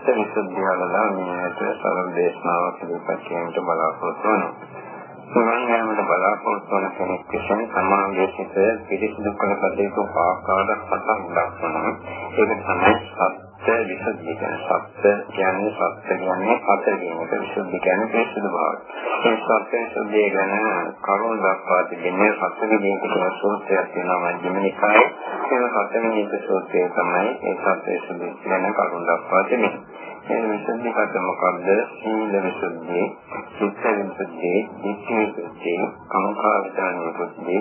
සත්‍ය විසුද්ධියවල මේකට සරල දේශනාවක් ඉදිරිපත් කිරීමට බලාපොරොත්තු වෙනවා. සමන් යාමට බලාපොරොත්තු වන කෙනෙක් විසින් සමාගයේ සිට පිළිසිදු කළ කටයුතු ආකාරයක් පටන් ගන්නවා. ඒක තමයි සත්‍ය විසුද්ධිය කියන්නේ. සත්‍ය කියන්නේ සත්‍ය කියන්නේ අත කියන එක විසුද්ධි කියන්නේ පිළිසිදු බව. මේ සත්‍ය විසුද්ධිය ගැන කරුණ දක්වා තිබෙන්නේ සත්‍ය විදිහට කියන සූත්‍රයක් තියෙනවා මජ්ක්‍ධිම නිකායේ. ඒ සත්‍ය විදිහට සූත්‍රය තමයි ඒ සත්‍ය විසුද්ධිය ගැන කරුණ දක්වා තිබෙන්නේ. මේ විසුද්ධි කට මොකක්ද? සීල විසුද්ධි, චිත්ත විසුද්ධි, ධිට්ඨි විසුද්ධි, කාමකා විදාන විසුද්ධි,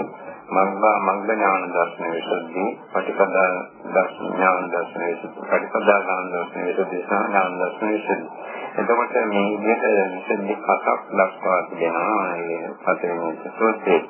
මග්ගා මග්ග ඥාන දර්ශන විසුද්ධි, පටිපදා දර්ශන ඥාන දර්ශන විසුද්ධි, පටිපදා ඥාන දර්ශන විසුද්ධි, ඥාන දර්ශන විසුද්ධි. එතකොට මේ විදිහට විසුද්ධි හතක් දක්වා තිබෙනවා මේ පතරේ සූත්‍රයේ.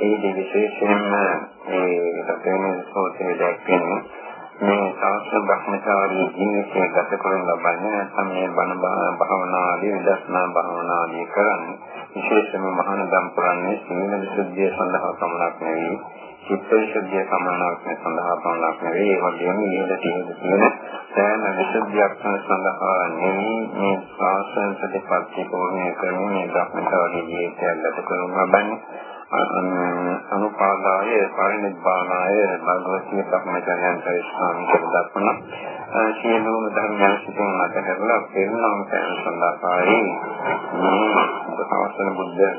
ඒ විශේෂයෙන්ම මේ පතරේ සූත්‍රයේ දැක්වෙන්නේ මේ සාස්ත්‍ර භ්‍රමචාරී ජීවිතය ගත කරන ලබන්නේ නැත්නම් මේ බණ භාවනා ආදී විදර්ශනා භාවනා ආදී කරන්නේ විශේෂයෙන්ම මහානදම් පුරන්නේ සීල විසුද්ධිය සඳහා පමණක් නෙවෙයි චිත්ත විසුද්ධිය සමානක් සඳහා පමණක් නෙවෙයි. ඒ වගේම ඊළ තියෙන සෑම විසුද්ධියක් සඳහා නෙවෙයි මේ ශාසන ප්‍රතිපත්ති පූර්ණ කරන මේ භ්‍රමචාරී ජීවිතය ගත කරන ලබන්නේ. අනුපාදාය පරිනිබ්බානාය භගවතී සම්මතයන් පරිස්සම් කරදක්වන සියලුම ධර්මයන් සිටින් අතහැරලා පෙරණම් කරන සඳහායි මේ සාසන බුද්ධ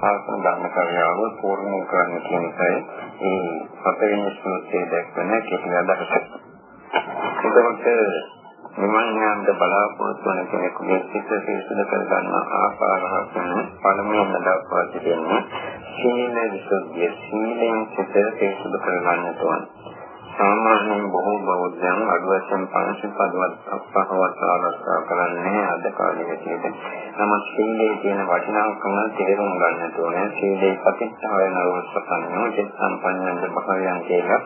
සාසන ධර්ම කාර්යාව පූර්ණ කරන්න කියන එකයි මේ පතරේ සූත්‍රයේ දක්වන කෙටි අදහස. එතකොට නිවන් යාමට බලාපොරොත්තු වන කෙනෙකුගේ සිත පිරිසිදු කර ගන්න ආකාරයක් පළමුවෙන් දක්වා තිබෙනවා සීල විසුද්ධිය සීලෙන් සිත පිරිසිදු කර ගන්නට ඕන. සාමාන්‍යයෙන් බොහෝ බෞද්ධයන් අඩු වශයෙන් පංච පදවත් අපහවත් ආරක්ෂා කරන්නේ අද කාලේ විදිහට. නමුත් සීලේ තියෙන වටිනාකම තේරුම් ගන්නට ඕනේ. සීලේ ප්‍රතිස්ථාපන රෝසපන්නෝ චිත්තම්පන්නන්ද භාවයන් කියලා.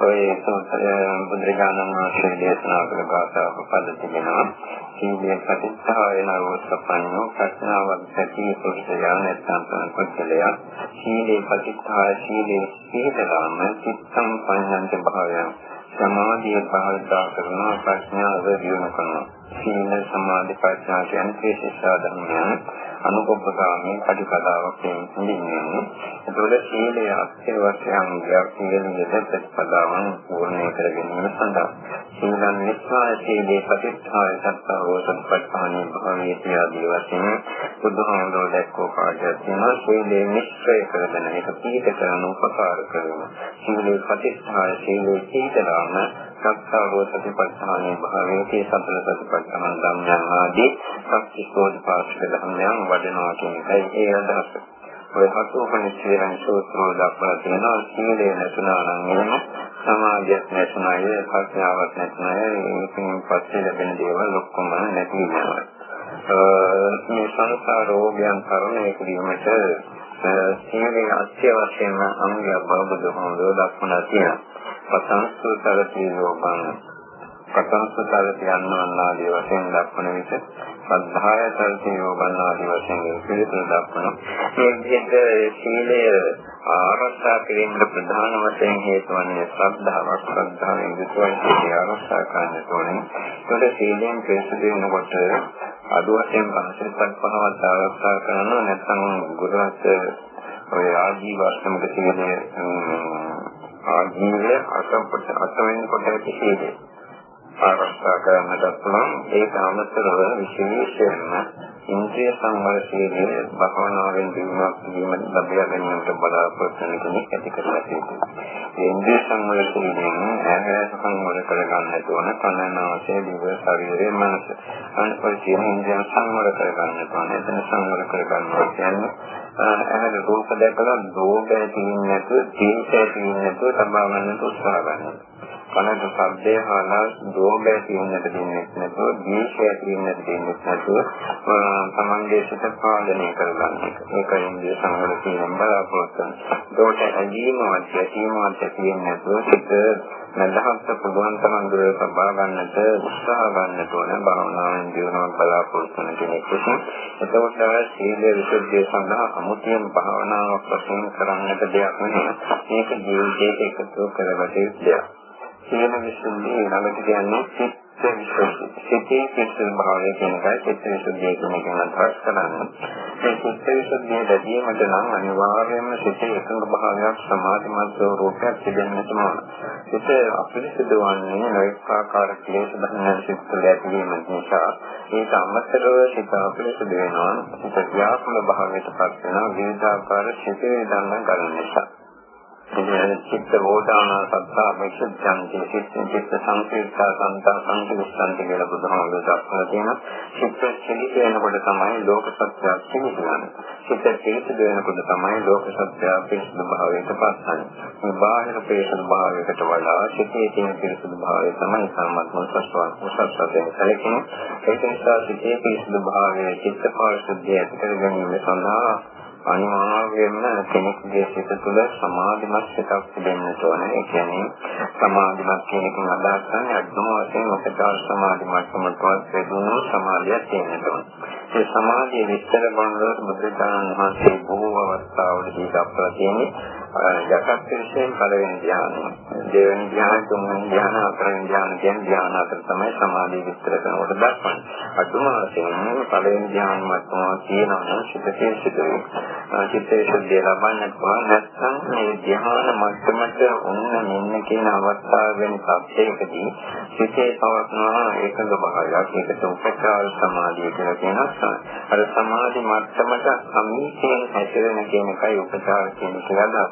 ඔය බුදුරජාණන් වහන්සේ දේශනා කළ ගාථාවක පද තිබෙනවා. සීලේ ප්‍රතිස්ථාපන රෝසපන්නෝ ප්‍රඥාවක් ඇති පුරුෂයා නැත්නම් පුද්ගලයා සීලේ ප්‍රතිස්ථාපන සීලේ සිහිතලාම චිත්තම්පන්නන්ද භාවයන් භාවයන් සමාධිය භාවිතා කරන ප්‍රඥාව දියුණු කරනවා. සීල සමාධි ප්‍රඥා කියන්නේ ශේෂ ධර්මයන් අනුකම්පකාමී පටිපදාවක් කියන්නේ. ඒතකොට සීලය අත්‍යවශ්‍ය අංගයක් කියන ප්‍රතිපදාවන් පූර්ණ කර ගැනීම සඳහා සීලන් නිස්සාර සීලේ ප්‍රතිස්ථාය සත්තාවෝ සත්පට්ඨානේ භාවයේ ආදී වශයෙන් බුදුහාමුදුරුවෝ දැක්වූ කාර්යයක් තියෙනවා. සීලේ නිශ්චය කරගෙන ඒක පිළිපද කරන උපකාර කරන සීලේ ප්‍රතිස්ථාය සීලේ සීතලාම සත්තාවෝ සතිපට්ඨානේ භාවයේ සතර සතිපට්ඨාන ධම්මයන් ආදී සත්‍විස්කෝධ පාස්ක ධම්මයන් වඩනවා කියන එකයි ඒ අදහස. ඔය හතෝපනිච්චේයන් සූත්‍රය දක්වලා තියෙනවා සීලය නැතුණා නම් එහෙම සමාධියක් නැතුණාය ප්‍රඥාවක් නැතුණාය ඒකෙන් පස්සේ ලැබෙන දේවල් ඔක්කොම නැති වෙනවා. මේ සංසාර රෝගයන් තරණය කිරීමට සීලේ අත්‍යවශ්‍යම අංගයක් බව බුදුහාමුදුරුවෝ දක්වලා තියෙනවා. පතංසුතර සීලෝපං කතංසුතර කියන්නාදී වශයෙන් දක්වන විට සද්ධාය සල්සියෝ බන්නාදී වශයෙන් පිළිතුරු දක්වන මේ විදිහට සීලය ආරක්ෂා කිරීමට ප්‍රධාන වශයෙන් හේතු වන්නේ ශ්‍රද්ධාවක් ශ්‍රද්ධාවෙන් යුතුවයි සීලය ආරක්ෂා කරන්න ඕනේ. ඒකට සීලෙන් පිළිසුදු වෙනකොට අද වශයෙන් පංචස්පත් පහවත් ආරක්ෂා කරනවා නැත්නම් ගුරුවරට ඔය ආජීව අෂ්ටමක සීලය ආජීවය අසම්පත අසවෙන් කොට සීලය ආරක්ෂා කරන්නට පුළුවන්. ඒක අමතරව විශේෂයෙන්ම ඉන්ද්‍රිය සංවර සීලය භවනාවෙන් දිනුවක් වීම ලැබිය ගැනීමට බලාපොරොත්තු වෙන කෙනෙක් ඇති කරලා තියෙනවා. ඒ ඉන්ද්‍රිය සංවර සීලයෙන් ඇහැ සංවර කරගන්නට ඕන කනනාසය දිව ශරීරය මනස. අනිත් කියන ඉන්ද්‍රිය සංවර කරගන්නට ඕන. එතන සංවර කරගන්නවා කියන්නේ ඇහැට රූප දැකලා දෝෂය තියෙන්නේ නැතුව, තීන්සය තියෙන්නේ නැතුව තබා ගන්නට උත්සාහ කරනවා. කනට ශබ්දය හාලා දෝෂය තියෙන්නට දෙන්නේ නැතුව, දීශය තියෙන්නට දෙන්නේ නැතුව තමන්ගේ සිත පාලනය කරගන්න එක. ඒක ඉන්දිය සංවර කියන බලාපොරොත්තු වෙන. දෝෂ ඇදීමවත් ඇතිවීමවත් තියෙන්නේ නැතුව සිත නැදහත් පුළුවන් තරම් දුර සබා ගන්නට උත්සාහ ගන්නට ඕන භාවනාවෙන් දිනනවා බලාපොරොත්තු වෙන කෙනෙක් විසින්. එතකොට සීල විසුද්ධිය සඳහා අමුතියෙන් භාවනාවක් වශයෙන් කරන්නට දෙයක් නෙවෙයි. මේක ජීවිතයට එකතු කරගත යුතු දෙයක්. සීල විසුද්ධිය ළඟට කියන්නේ චිත්ත සිතේ පිරිසිදු භාවය කියන එකයි චිත්ත විසුද්ධිය කියන එකෙන් අදහස් කරන්නේ. මේ චිත්ත විසුද්ධිය ලැබීමට නම් අනිවාර්යයෙන්ම සිතේ එකඟ භාවයක් සමාධිමත් ස්වરૂපයක් තිබෙන්නට ඕන. සිත අපිරිසිදු වන්නේ නොඑක ආකාර ක්ලේශ ධර්මයන් සිත් තුළ ඇතිවීම නිසා ඒක අමතරව සිත අපිරිසිදු වෙනවා. සිත ව්‍යාකුල භාවයට පත් වෙනවා විවිධාකාර සිතේ ධර්ම ගන්න නිසා. චිත්ත වෝදාන සත්තා විසුද්ධන්ති චිත්ත චිත්ත සංකේත සංතා සංකේතන්ති කියලා බුදුහාමුදුරුවෝ දක්වලා තියෙනවා. චිත්ත චලිත වෙනකොට තමයි ලෝක සත්‍ය සිහිනන්නේ. චිත්ත චලිත වෙනකොට තමයි ලෝක සත්‍ය පිරිසුදු භාවයට පත්වන්නේ. මේ බාහිර පිරිසුදු භාවයකට වඩා චිත්තයේ තියෙන පිරිසුදු භාවය තමයි සම්මත මොසස්වාන් මොසස්වාදයෙන් සැලකෙන්නේ. ඒක නිසා චිත්තයේ පිරිසුදු භාවය චිත්ත පාරිශුද්ධිය ඇති කර ගැනීම සඳහා අනිවාර්යයෙන්ම කෙනෙකුගේ සිත තුළ සමාධිමත් සිතක් තිබෙන්න ඕනේ. ඒ කියන්නේ සමාධිමත් කියන එකෙන් අදහස් කරන්නේ අද්දුම වශයෙන් ඔකටා සමාධි මට්ටමටවත් වැඩුණු සමාධියක් තියෙන්න ඕනේ. ඒ සමාධිය විස්තර කරනකොට බුදුරජාණන් වහන්සේ බොහෝ අවස්ථාවලදී දක්වලා තියෙන්නේ යටත් විශේෂයෙන් පළවෙනි ධ්‍යානය. දෙවෙනි ධ්‍යාන, තුන්වෙනි ධ්‍යාන, හතරවෙනි ධ්‍යාන කියන ධ්‍යාන අතර තමයි සමාධිය විස්තර කරනකොට දක්වන්නේ. අදුම වශයෙන් පළවෙනි ධ්‍යාන මට්ටම තියෙනවා නම් සිතේ සිදුවේ. චිත්තේ ශුද්ධිය ලබන්නට පුළුවන්. නැත්නම් මේ ධ්‍යාන මට්ටමට ඔන්න මෙන්න කියන අවස්ථාව වෙන සත්‍යයකදී සිතේ පවත්නා ඒකඟ භාවයක්. ඒකට උපචාර සමාධිය කියලා කියනවා. අර සමාධි මට්ටමට සමීපයෙන් හැසිරෙන කියන එකයි උපචාර කියන කියලා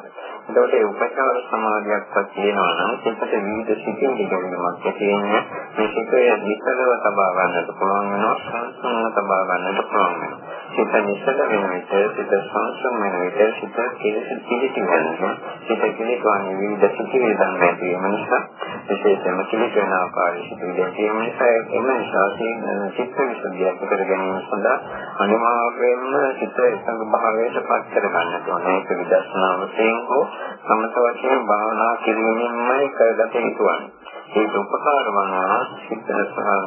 එතකොට ඒ උපචාර සමාධියක්වත් තියෙනවා නම් සිතට විවිධ සිතින් දෙකමක් තියෙන්නේ මේ සිතේ නිසලව තබා ගන්නට පුළුවන් වෙනවා. සංසුන්ව තබා ගන්නට පුළුවන් වෙනවා. සිත නිසල වෙන විට සිත සංසුන් වෙන විට සිත කෙලෙස පිළිති වෙනවා සිත කෙලෙකවන්නේ විවිධ සිතිවිලි ගන්න ඇති වෙන නිසා විශේෂයෙන්ම කෙලෙස වෙන ආකාරයේ සිතිවිලි තියෙන නිසා එම නිසා සිත විසුද්ධිය කර ගැනීම සඳහා අනිවාර්යයෙන්ම සිත එකඟ භාවයට පත් කර ගන්නට ඕනේ ඒක විදර්ශනා වශයෙන් හෝ සමත වශයෙන් භාවනා කිරීමෙන්මයි කරගත යුතුවන්නේ. ඒක උපකාර වනවා සිත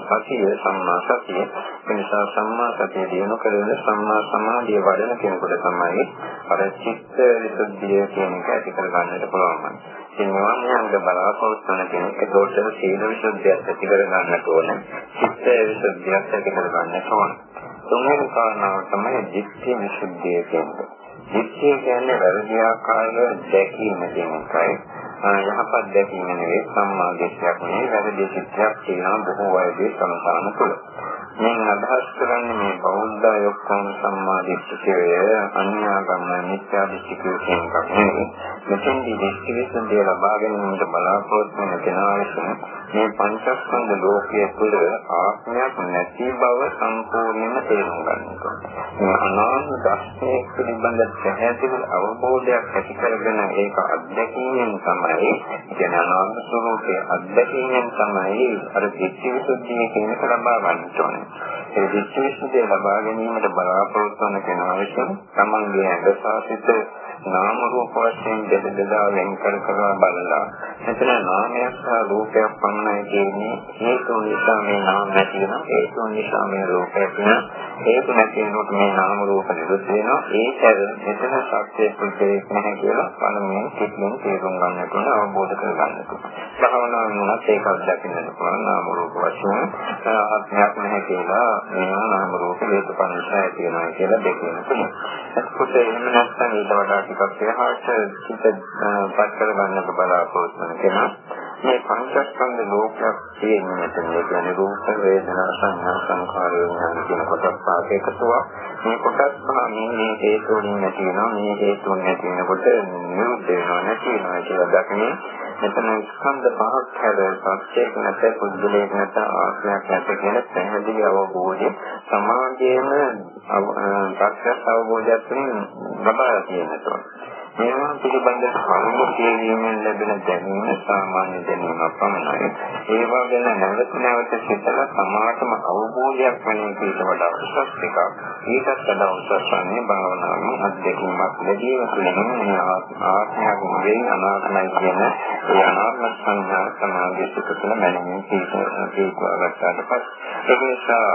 සතිය සම්මා සතිය. ඒ නිසා සම්මා සතිය දිනු කරගෙන සම්මා සමාධිය වඩන කෙනෙකුට තමයි අර චිත්ත විසුද්ධිය කියන එක ඇති කර ගන්නට පුළුවන්. සිනවන්නන්ද බලාපොරොත්තු වෙන කෙනෙක් ඒකට සීල විසුද්ධියක් ඇති කර ගන්නට ඕනේ. චිත්ත විසුද්ධියක් ඇති කර ගන්නට ඕනේ. තුන්වෙනි කාරණාව තමයි ධිට්ඨි විසුද්ධිය කියන්නේ. ධිට්ඨිය කියන්නේ වැරදි ආකාරව දැකීම කියන එකයි. යහපත් දැකීම නෙවෙයි සම්මා දිට්ඨියක් නෙවෙයි වැරදි දිට්ඨියක් තියෙනවා බොහෝ අයගේ සංසාන තුළ. මම අදහස් කරන්නේ මේ බෞද්ධ යොක්කම් සම්මා දිට්ඨිය අන්‍යාගම මිත්‍යා දිට්ඨිය කියන එකක් නෙවෙයි. මෙතෙන්දී දිට්ඨි විසඳිය ලබා ගැනීමට බලාපොරොත්තු වෙන කෙනා විසින් මේ පංචස්කන්ධ ලෝකයේ තුල ආත්මයක් නැති බව සම්පූර්ණයෙන්ම තේරුම් ගන්න ඕනේ. මේ අනාත්ම දර්ශනය පිළිබඳ පැහැදිලි අවබෝධයක් ඇති කරගෙන ඒක අත්දැකීමෙන් තමයි කියන අනාත්ම ස්වરૂපයේ අත්දැකීමෙන් තමයි අර දිට්ඨි විසුද්ධිය කියන එක ලබා ගන්න ඕනේ. ඒ දිට්ඨි විසුද්ධිය ලබා ගැනීමට බලාපොරොත්තු වන කෙනා විසින් තමන්ගේ ඇඟ සාසිත නාම රූප වශයෙන් දෙද දෙදා වෙන් කර කර බලලා මෙතන නාමයක් සහ රූපයක් පමණයි කියන්නේ හේතු නිසා මේ නාම නැති වෙනවා හේතු නිසා මේ රූපයක් වෙනවා හේතු නැති වෙනකොට මේ නාම රූප නිරුද්ධ වෙනවා. ඒකද මෙතන සත්‍ය පුද්ගලයක් නැහැ කියලා පළමුවෙන් කිසිම තේරුම් ගන්නට ඕන අවබෝධ කර ගන්නට ඕන. භාවනාවෙන් උනත් ඒක අත්දකින්නට පුළුවන්. නාම රූප වශයෙන් ආත්මයක් නැහැ කියලා මේ නාම රූප හේතුඵල නිසා ඇති වෙනවා කියලා දෙකෙන් පුළුවන් එතකොට එහෙම නැත්නම් ඊට වඩා ටිකක් එහාට හිත පත් කර ගන්නට බලාපොරොත්තු වෙන කෙනා මේ පංචස්කන්ධ ලෝකයක් තියෙන මෙතන. කියන්නේ රූප වේදනා සංඥා සංඛාර විඥාන කියන කොටස් පහක එකතුවක් මේ කොටස් පහ මේ හේතු වලින් නැති වෙනවා මේ හේතු නැති වෙනකොට නිරුද්ධ වෙනවා නැති වෙනවා කියලා දකිනේ මෙතන ස්කන්ධ පහක් හැර සත්‍යයක් නැත පුද්ගලයක් නැත ආත්මයක් නැත කියන පැහැදිලි අවබෝධය සමාජයේම ප්‍රත්‍යක්ෂ අවබෝධයක් තුළින් ලබා තියෙනවා. මේවා පිළිබඳ කරුණු කියවීමෙන් ලැබෙන දැනීම සාමාන්‍ය දැනීමක් පමණයි. ඒවා ගැන නැවත නැවත සිතලා සමාතම අවබෝධයක් වෙන එකට වඩා උසස් එකක්. ඒකත් වඩා උසස් වන්නේ භාවනාවෙන් අත්දැකීමක් ලැබීම තුළින් මේ ආත්මයක් නෙවෙයි අනාත්මයි කියන ඒ අනාත්ම සංඥා සමාධිය සිත තුළ මැනීමේ තීක්ෂණතාවට පස්සේ ඒ නිසා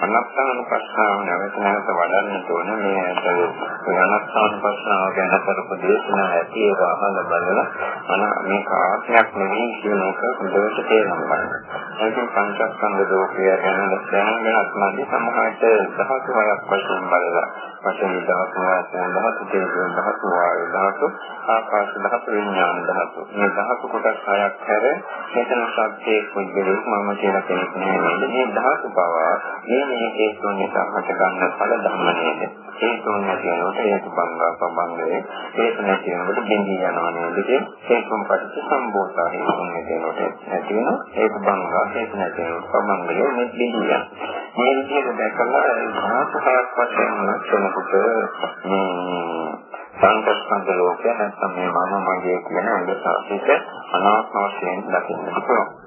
අනත්තාන ප්‍රශ්නාව නැවත නැවත වඩන්න ඕනේ මේ අතර අනත්තාන ප්‍රශ්නාව ගැන කරපු දේශනා ඇති ඒක අහලා බලලා අන මේක ආත්මයක් නෙවෙයි කියන එක හොඳට තේරුම් ගන්න. ඒකෙන් පංචස්කන්ධ ලෝකය ගැන දැනගෙන අත්මදි සමහරට දහතු හයක් වශයෙන් බලලා වශයෙන් දහතු හයක් දහතු තේරුම් දහතු වායු දහතු ආකාශ දහතු විඥාන දහතු මේ දහතු කොටස් හයක් හැර මෙතන සත්‍යයේ පුද්ගලෙක් මම කියලා කෙනෙක් නෑ මේ දහතු බව මේ මේ හේතුන් නිසා හට ගන්න ඵල ධර්ම නේද? හේතුන් නැතිනොට හේතු බංගා පබංගයේ හේතු නැතිනොට බින්දී යනවා නේද හේතුන් පටිච්ච සම්භූතා හේතුන් නැතිනොට නැති වෙන හේතු බංගා හේතු නැතිනොට පබංගයේ මේ බින්දී යන මේ විදිහට දැකලා ධාතු හයක් වශයෙන් කෙනෙකුට මේ සංකල්ප ලෝකය නැත්නම් මේ මම මගේ කියන අංගසාසිත අනාත්ම වශයෙන් දකින්න පුළුවන්.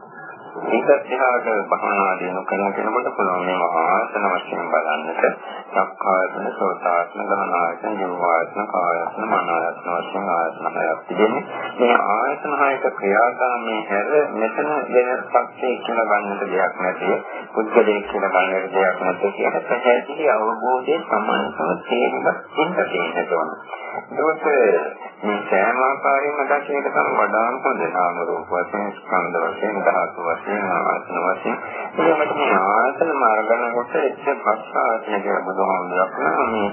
ඒක දිහාට භවනා දිනු කරන කෙනෙකුට පුළුවන් මේ ආසන වශයෙන් බලන්නට සක්කායතන සෝතාත්ම ගහනායතන ජීවායතන කායතන මනායතන වශයෙන් ආයතන හයක් තිබෙන්නේ මේ ආයතන හයක ක්‍රියාදාමයේ හැර මෙතන වෙන පක්ෂේ කියලා ගන්නට දෙයක් නැති පුද්ගලයෙක් කියලා ගන්නට දෙයක් නැති කියන පැහැදිලි අවබෝධයෙන් සමානව තේරුම් ගන්න තියෙන්න ඕන. ඒකත් මේ සෑම ආකාරයෙන්ම දැකීමට තමයි වඩාම හොඳ. නාම රූප වශයෙන් ස්කන්ධ වශයෙන් ධාතු වශයෙන් ආසන වශයෙන්. ඒකට මේ ආසන මාර්ගන කොට එච්ච පස්ස ආයතන කියලා බුදුහාමුදුරුවෝ දක්වනවා මේ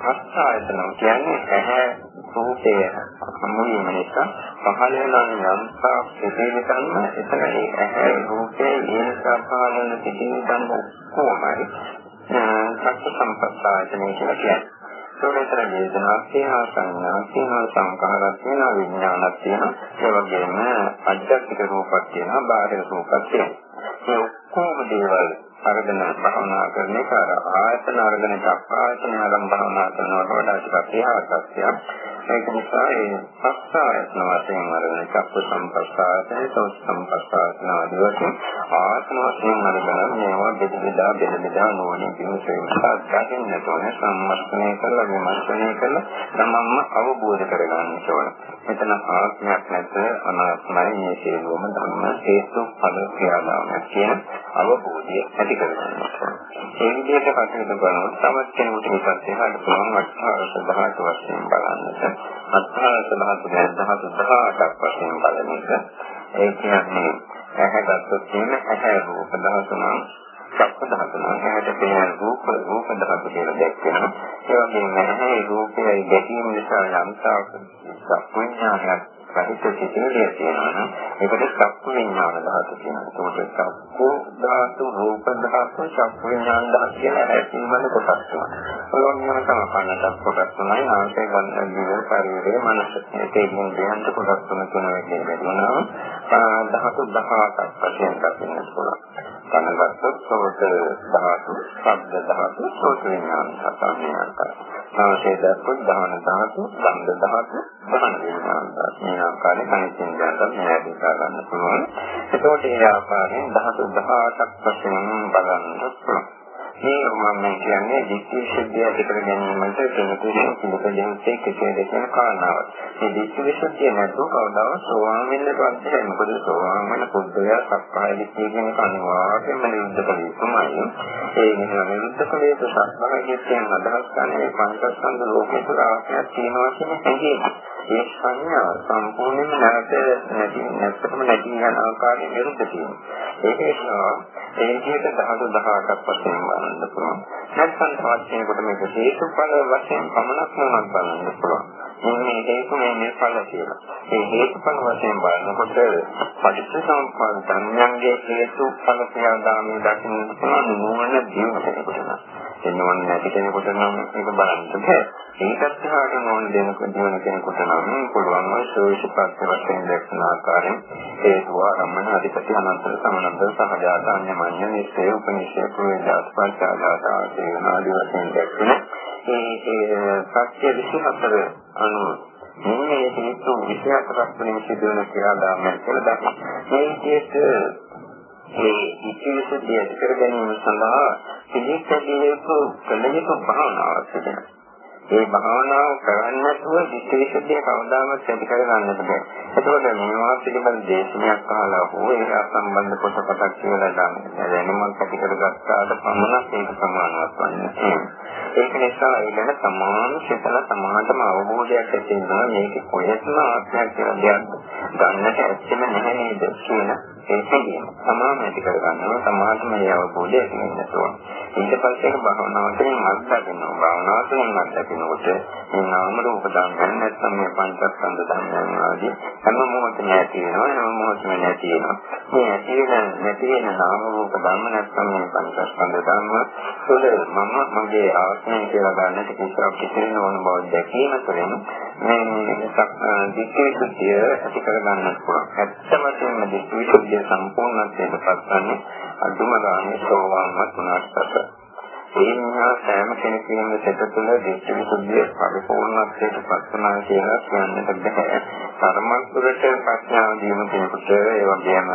පස්ස ආයතන කියන්නේ ඇහැ රූපය සම්මුතියම නිසා පහළ වෙන යම්සා පිටිවිතන්න එතන ඒ ඇහැ රූපේ ඒ නිසා පහළ වෙන පිටිවිතන්න කොහොමයි? සත්‍ය සම්පස්සායතන කියලා කියන්නේ. සෝනතර වේදනාවක් තියෙනවා සංඥාවක් තියෙනවා සංඛාරයක් තියෙනවා විඥානයක් තියෙනවා. ඒ වගේම අධ්‍යාත්මික රූපයක් තියෙනවා බාහිර රූපයක් තියෙනවා. මේ ඔක්කොම දේවල් අරගෙන භවනා කරන එක අර ආයතන අරගෙන චක්කායතන අරන් භවනා කරනවට වඩා ටිකක් එහාටක් ඒක නිසා ඒ පස්ස ආයතන වශයෙන් අරගෙන චක්ක සම්පස්සායතන සෝත් සම්පස්සායතන ආදී වශයෙන් ආයතන වශයෙන් අරගෙන මේවා බෙද බෙදා බෙද බෙදා නොවන කිසිම දකින්න තෝරන සම්මස්තනය කරලා විමර්ශනය කරලා තමන්ම අවබෝධ කරගන්න ඕන. මෙතන ආත්මයක් නැත අනාත්මයි මේ සියලුම ධර්ම හේතු ඵල ක්‍රියාදාමයක් කියන අවබෝධය ඇති කරගන්න ඕන. ඒ විදිහට කටයුතු කරනකොට තවත් කෙනෙකුට මේකත් එහාට පුළුවන් අට්ඨාරස ධාතු වශයෙන් බලන්නට. අට්ඨාරස ධාතු ගැන ධාතු 18ක් වශයෙන් බලන එක. ඒ කියන්නේ ඇහැගත්තු තියෙන ඇහැ රූප ධාතු නම් සක්ක ධාතු නම් ඇහැට පෙනෙන රූප රූප ධාතු කියලා දැක්වෙනවා. ඒ වගේම ඇහැ රූපයයි දැකීම නිසා යම්තාවක සක්විඥානයක් සහිත සිතිවිලිය තියෙනවා නම් ඒකට චක්කු විඥාන ධාතු කියනවා. ඒකට චක්කු ධාතු, රූප ධාතු, චක්කු විඥාන ධාතු කියලා හැදීමන කොටස් තුනක්. ඔයගොල්ලෝ තමයි කන්නට කොටස් තුනයි නාසය ගන්න ජීව ශරීරයේ මනස. ඒකෙන් දෙහන්ට කොටස් තුන තුන වෙන්නේ බැලුවනම් ධාතු 18ක් වශයෙන් දකින්න පුළුවන්. කනගත්තොත් සෝත ධාතු, ශබ්ද ධාතු, සෝත විඥාන ධාතු කියනවා. නාසය දැක්කොත් දහන ධාතු, ගන්ධ ධාතු, දහන විඥාන ධාතු. ආකාරයෙන් කණිතින් දැනගන්න මෙයාට ගන්න පුළුවන්. එතකොට ඒ ආකාරයෙන් 18ක් වශයෙන් බලන්න පුළුවන්. මේ මම කියන්නේ දිට්ඨි විසුද්ධිය දෙකර ගැනීමට කෙනෙකුට පිළිපදින්නේ කෙසේද කියන කාරණාව. මේ දිට්ඨි විසුද්ධිය නැතුව කවදාවත් සෝවාන් වෙන්න බැහැ. මොකද සෝවාන් වෙන පුද්ගලයා සක්කාය දිට්ඨිය කියන කණවාගෙම නිරුද්ධ කළ යුතුමයි. ඒ නිසා නිරුද්ධ කළ යුතු සක්කාය දිට්ඨියෙන් අදහස් ගන්නේ පංචස්කන්ධ ලෝකේ පුරාවටයක් තියෙනවා කියන හැඟීම. ඒ සංඥාව සම්පූර්ණයෙන්ම නැවත නැති නැත්තම නැති යන ආකාරයෙන් නිරුද්ධ තියෙනවා. ඒක නිසා ඒ විදිහට 10 18ක් වශයෙන් බලන්න පුළුවන්. නැත්නම් තවත් කෙනෙකුට මේක හේතුඵල වශයෙන් පමණක් නමක් බලන්න පුළුවන්. මේ හේතු මේ ඵල කියලා. මේ හේතුඵල වශයෙන් බලනකොට පටිච්චසමුප්පාද ධර්මයන්ගේ හේතුඵල ක්‍රියාදාමයේ දකින්න පුළුවන් නුවණ දියුණු වෙනවා. එන්නවන් නැති කෙනෙකුට නම් ඒක බලන්න බෑ. ඒකත් හාට නෝන දෙනකොට දිනන කෙනෙකුට නම් පුළුවන් ඔය ශෝෂිපත් වශයෙන් දැක්න ආකාරයෙන් හේතුව රම්මන අධිපති අනන්තර සමනන්තර සහජාත අන්‍යමඤ්ඤ නිශ්චය උපනිෂේ ප්‍රවේදාත් පංචාදාත ආදී ආදී වශයෙන් දැක්වෙන ඒ සත්‍ය 24 අනුව මේ හේතු 24ක් වෙනින් සිදුවන ක්‍රියාදාමයන් කියලා දක්වනවා. මේ විදිහට මේ ඉතිවිසුද්ධිය ඇති කර ගැනීම සඳහා පිළිපැදිය යුතු කළ යුතු භාවනාවක් තිබෙනවා. ඒ භාවනාව කරන්නේ නැතුව විශේෂයෙන් කවදාවත් ඇති කර ගන්නට බෑ. ඒකෝද මේවා පිළිබඳ දේශනයක් අහලා හෝ ඒක සම්බන්ධ පොතපතක් කියලා ගන්න. දැනුමක් ඇති කරගත්තාට පමණක් ඒක සමානවත් වන්නේ. ඒක නිසා ඒ ගැන සමාන සිතලා සමානටම අවබෝධයක් ඇති වෙනවා මේක කොහෙත්ම ආත්මයක් කියලා දෙයක් ගන්නට ඇත්තෙම නැහැ නේද කියන ඒකෙන් සමාන ඇති කර ගන්නවා සමානටම මේ අවබෝධය ඇති වෙනවා ඊට පස්සේ භාවනාවට මත් දකිනවා භාවනාවට මත් දකිනකොට මේ නාම රූප ධර්මයන් නැත්නම් මේ පංචස්කන්ධ ධර්මයන් ආදී හැම මොහොතම ඇති වෙනවා හැම මොහොතම නැති වෙනවා මේ ඇති වෙන නැති වෙන නාම රූප ධර්ම නැත්නම් මේ පංචස්කන්ධ ධර්ම තුළ මම මගේ ආත්මය කියලා ගන්නට කිසිවක් කිසිම ඕන බව දැකීම තුළින් මේ දික්කේසුතිය ඇති කර ගන්නත් පුළුවන් ඇත්ත වශයෙන්ම දික්කේසුතිය විදිය සම්පූර්ණත්වයට පත්වන්නේ අදුම ගානේ සෝවාන්වත් වුණාට පස්සේ. ඒ නිසා සෑම කෙනෙකුගේම සිත තුළ දිට්ඨි විසුද්ධිය පරිපූර්ණත්වයට පත්වනවා කියලා කියන්නට බෑ. කර්මස්වරට ප්‍රඥාව දීම කෙනෙකුට ඒ වගේම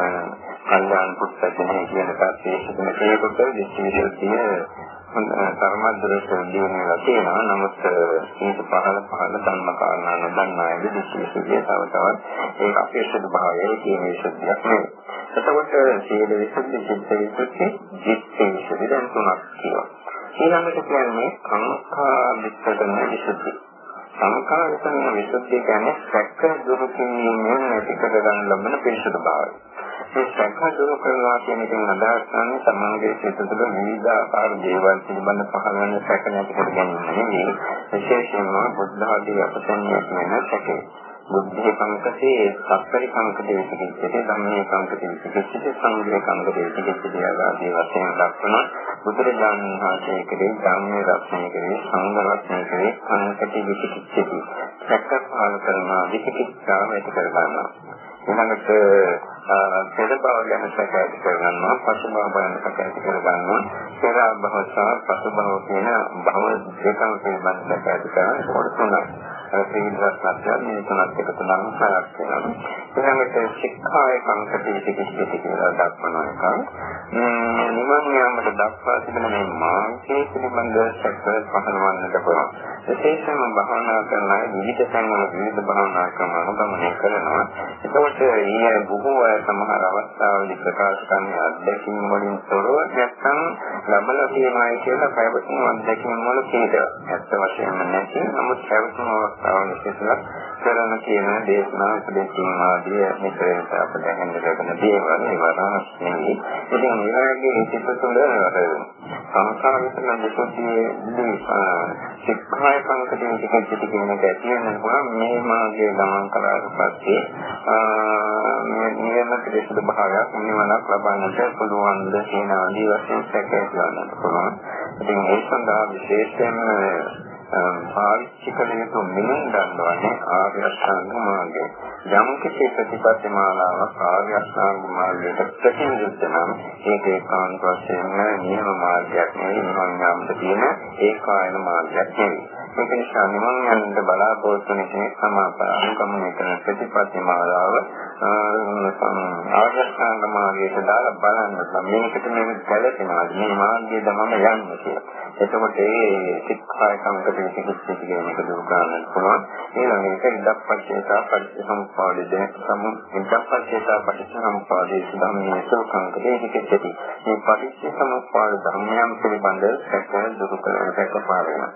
කල්යාණ පුත්තජනේ කියන පැත්තේ සිටින කෙනෙකුට දිට්ඨි විසුද්ධිය ධර්මද්දරට දිනවලා තියෙනවා. නමුත් මේක පහළ පහළ ධර්ම කාරණා නොදන්නා අය විශේෂිතව තව තවත් ඒක අපේ ස්වභාවය කියන විශේෂයක් නෙවෙයි. එතකොට සීල විසුද්ධි, චිත්ත විසුද්ධි, ධිට්ඨි විසුද්ධි දැන් තුනක් තියෙනවා. ඊළඟට කියන්නේ සංඛා විච්ඡේදන විසුද්ධි. සංඛා විසන්න විසුද්ධිය කියන්නේ සැක දුරු කිරීමෙන් ඇති කර ගන්න ලබන පිරිසුදු භාවය. මේ සංඛා දුරු කරනවා කියන එකෙන් අදහස් කරන්නේ සමාජයේ සිට තුළ විවිධ ආකාර දේවල් පිළිබඳ පහළ වෙන සැක නැති කර ගැනීම නෙවෙයි. විශේෂයෙන්ම බුද්ධ ආදී අපතන්නේ වෙන සැකේ. බුද්ධේ සංකතේ සත්පරි සංකතේ විසිකිච්චේ ධම්මේ සංකතේ විසිකිච්චේ සංඝේ සංකතේ විසිකිච්චේ ආදී වශයෙන් දක්වන බුදුරජාණන් වහන්සේ කෙරේ ධම්මේ රත්නය කෙරේ සංඝ රත්නය කෙරේ සංකතේ විසිකිච්චේ සැකපාල කරන විසිකිච්ඡාව ඇති කර ගන්නවා ඊළඟට පෙර භව ගැන සැකයි කරගන්නවා පසු භව ගැන සැකයි කරගන්නවා පෙර භව සහ පසු භව කියන භව දෙකම පිළිබඳ සැකයි කරන කොට තුනක් සීලවත් සත්‍යයන් මේ තුනත් එකතු නම් හයක් වෙනවා. ඊළඟට ශික්ෂාය සංකතිය පිටිසිත කියලා දක්වන එක. නිවන් යාමට දක්වා තිබෙන මේ මාර්ගයේ පිළිබඳ සැක පහළවන්නට පුළුවන්. විශේෂයෙන්ම භාවනා කරන අය විවිධ තැන්වල විවිධ භාවනා ක්‍රම අනුගමනය කරනවා. ඒකෝට ඊයේ බොහෝ අය සමහර අවස්ථාවලදී ප්‍රකාශ කරන අත්දැකීම් වලින් තොරව නැත්නම් ලබලා තියෙනවායි කියලා ප්‍රයත්න අත්දැකීම් වල තියෙනවා. ඇත්ත වශයෙන්ම නැති නමුත් ප්‍රයත්න අවස්ථාවල සිටලා කරන කියන දේශනා උපදේශීම් ආදී මෙතනට අපට හැඳ ලැබෙන දේවල් ඒවා නෙවෙයි. ඉතින් ඊළඟේ සිත තුළ සංස්කාර විතරක් දෙකෝතියේ ශික්ෂාය සංකතිය ටිකක් කියන එක ඇති වෙනවා මේ මාගේ ගමන් කරාට පස්සේ නියම පිළිසුදු භාවයක් නිවනක් ලබන්නට පුළුවන් ද කියන ආදී වශයෙන් සැකේ ගන්නට පුළුවන්. ඉතින් ඒ සඳහා විශේෂයෙන්ම පාවිච්චි කළ යුතු මිනින් ගන්නවන්නේ ආර්ය අෂ්ටාංග මාර්ගය. යම් කිසි ප්‍රතිපත්ති මාලාවක් ආර්ය අෂ්ටාංග මාර්ගයට ප්‍රතිවිරුද්ධ නම් ඒක ඒකාන්ත වශයෙන්ම නියම මාර්ගයක් නෙවෙයි නිවන් යාමට තියෙන ඒකායන මාර්ගයක් නෙවෙයි. ඒක නිසා නිවන් යන්නට බලාපොරොත්තු වෙන කෙනෙක් සමාපරානුගමනය කරන ප්‍රතිපත්ති මාලාව ආර්ය අෂ්ටාංග මාර්ගයට දාලා බලන්න මේකට මේක ගැලපෙනවා මේ මාර්ගයද මම යන්නේ කියලා. එතකොට ඒ සික්ඛාය සංකත විචිකිච්ඡා කියන එක දුරු කරන්න පුළුවන්. ඊළඟට ඉදප්පච්චේතා පටිච්චසමුප්පාදේ සම ඉදප්පච්චේතා පටිච්චසමුප්පාදේ ධම්මයේ සෝඛංකේ විචිකිච්ඡති. මේ පටිච්චසමුප්පාද ධර්මයන් පිළිබඳ සැක දුරු කරන සැක පාරනවා.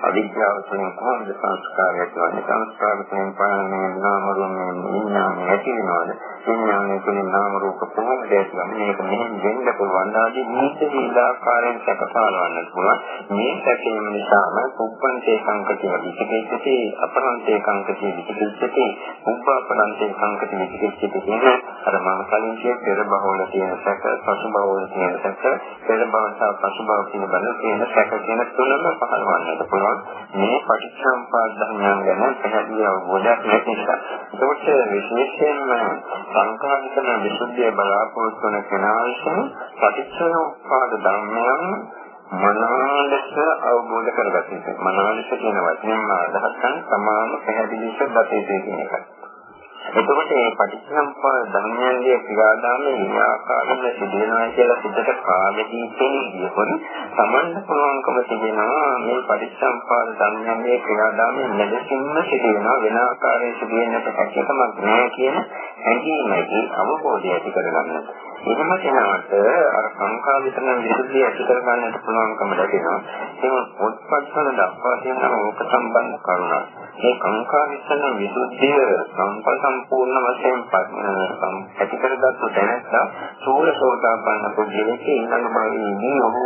අවිද්‍යාව තුළින් කොහොමද සංස්කාරය ඇතිවන්නේ සංස්කාර තුළින් පාලනය නාම රූපයෙන් විඥානය ඇති වෙනවද? විඥානය තුළින් නාම රූප කොහොමද ඇතිවන්නේ මේක මෙහෙම වෙන්න පුළුවන්. ආදී නීති විලාකාරයෙන් සකසාලවන්න පුළුවන්. මේ සැකීම නිසාම උප්පන්තේ සංකතිය විචිකිච්ඡති අපරන්තේ සංකතිය විචිකිච්ඡති උප්පපරන්තේ සංකතිය විචිකිච්ඡති කියන අර මම කලින් කිය පෙර බහවල තියෙන සැක පසු බහවල තියෙන සැක පෙර බව සහ පසු බව පිළිබඳ තියෙන සැක කියන තුනම පහළවන්නට පුළුවන්. මේ පටිච්චසමුපාද ධර්මයන් ගැන පැහැදිලි අවබෝධයක් නැති නිසා. ඒකට විශේෂයෙන්ම සංඛාරිකන විසුද්ධිය බලාපොරොත්තු වන කෙනා විසින් පටිච්චසමුපාද ධර්මයන් මනාලෙස අවබෝධ කරගත යුතුයි. මනාලෙස කියන වචනයෙන් අදහස් කරන්නේ සමාන පැහැදිලිව දත යුතුයි කියන එකයි. එතකොට මේ පටිච්චසමුප්පාද ධර්මයන්ගේ ක්‍රියාදාමයේ විනාකාරම සිදුවෙනවා කියලා සිද්දට කාගෙදී තේරියොත් සමන්න පුළුවන්කම තිබෙනවා මේ පටිච්චසමුප්පාද ධර්මයන්ගේ ක්‍රියාදාමයේ මෙලෙසින්ම සිදුවෙනවා වෙන ආකාරයක සිදුවෙන්නට හැකියාවක් නැහැ කියන හැඟීමයි අවබෝධය ඇති කරගන්න. එහෙම කෙනාට අර සංකල්ප සංඛාර විතරන විසුද්ධිය ඇති කර ගන්නට පුළුවන්කම ලැබෙනවා. ඒක පොත්පත් වල දක්වා තියෙන ඕක සම්බන්ධ කරුණක්. මේ සංඛාර විතරන විසුද්ධිය සම්ප සම්පූර්ණ වශයෙන් ඇති කරගත්තු දැනත්තා සෝලසෝතාපන්න පුද්ගලෙක් ඊළඟ භවයේදී ඔහු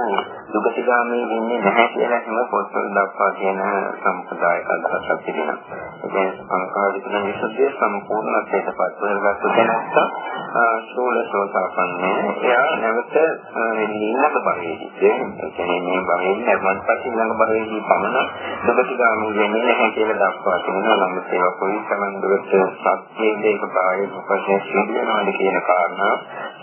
දුකසිගාමී වෙන්නේ නැහැ කියලා හිම පොත්වල දක්වා තියෙන සම්ප්‍රදායක අදහසක් තිබෙනවා. ඒ කියන්නේ සංඛාර විතරන විසුද්ධිය සම්පූර්ණත්වයට පත් කරගත්තු දැනත්තා සෝලසෝතාපන්නේ එයා නැවත ඊළඟ භවයේදී ඒ කියන්නේ මේ භවයේ නැවත පස්සේ ඊළඟ භවයේදී පමණ සුගතිගාමී වෙන්නේ නැහැ කියලා දක්වා තියෙනවා. නම් ඒක කොයි තරම් දුරට සත්‍යයේ ඒක ප්‍රායෝගික වශයෙන් සිදු වෙනවද කියන කාරණා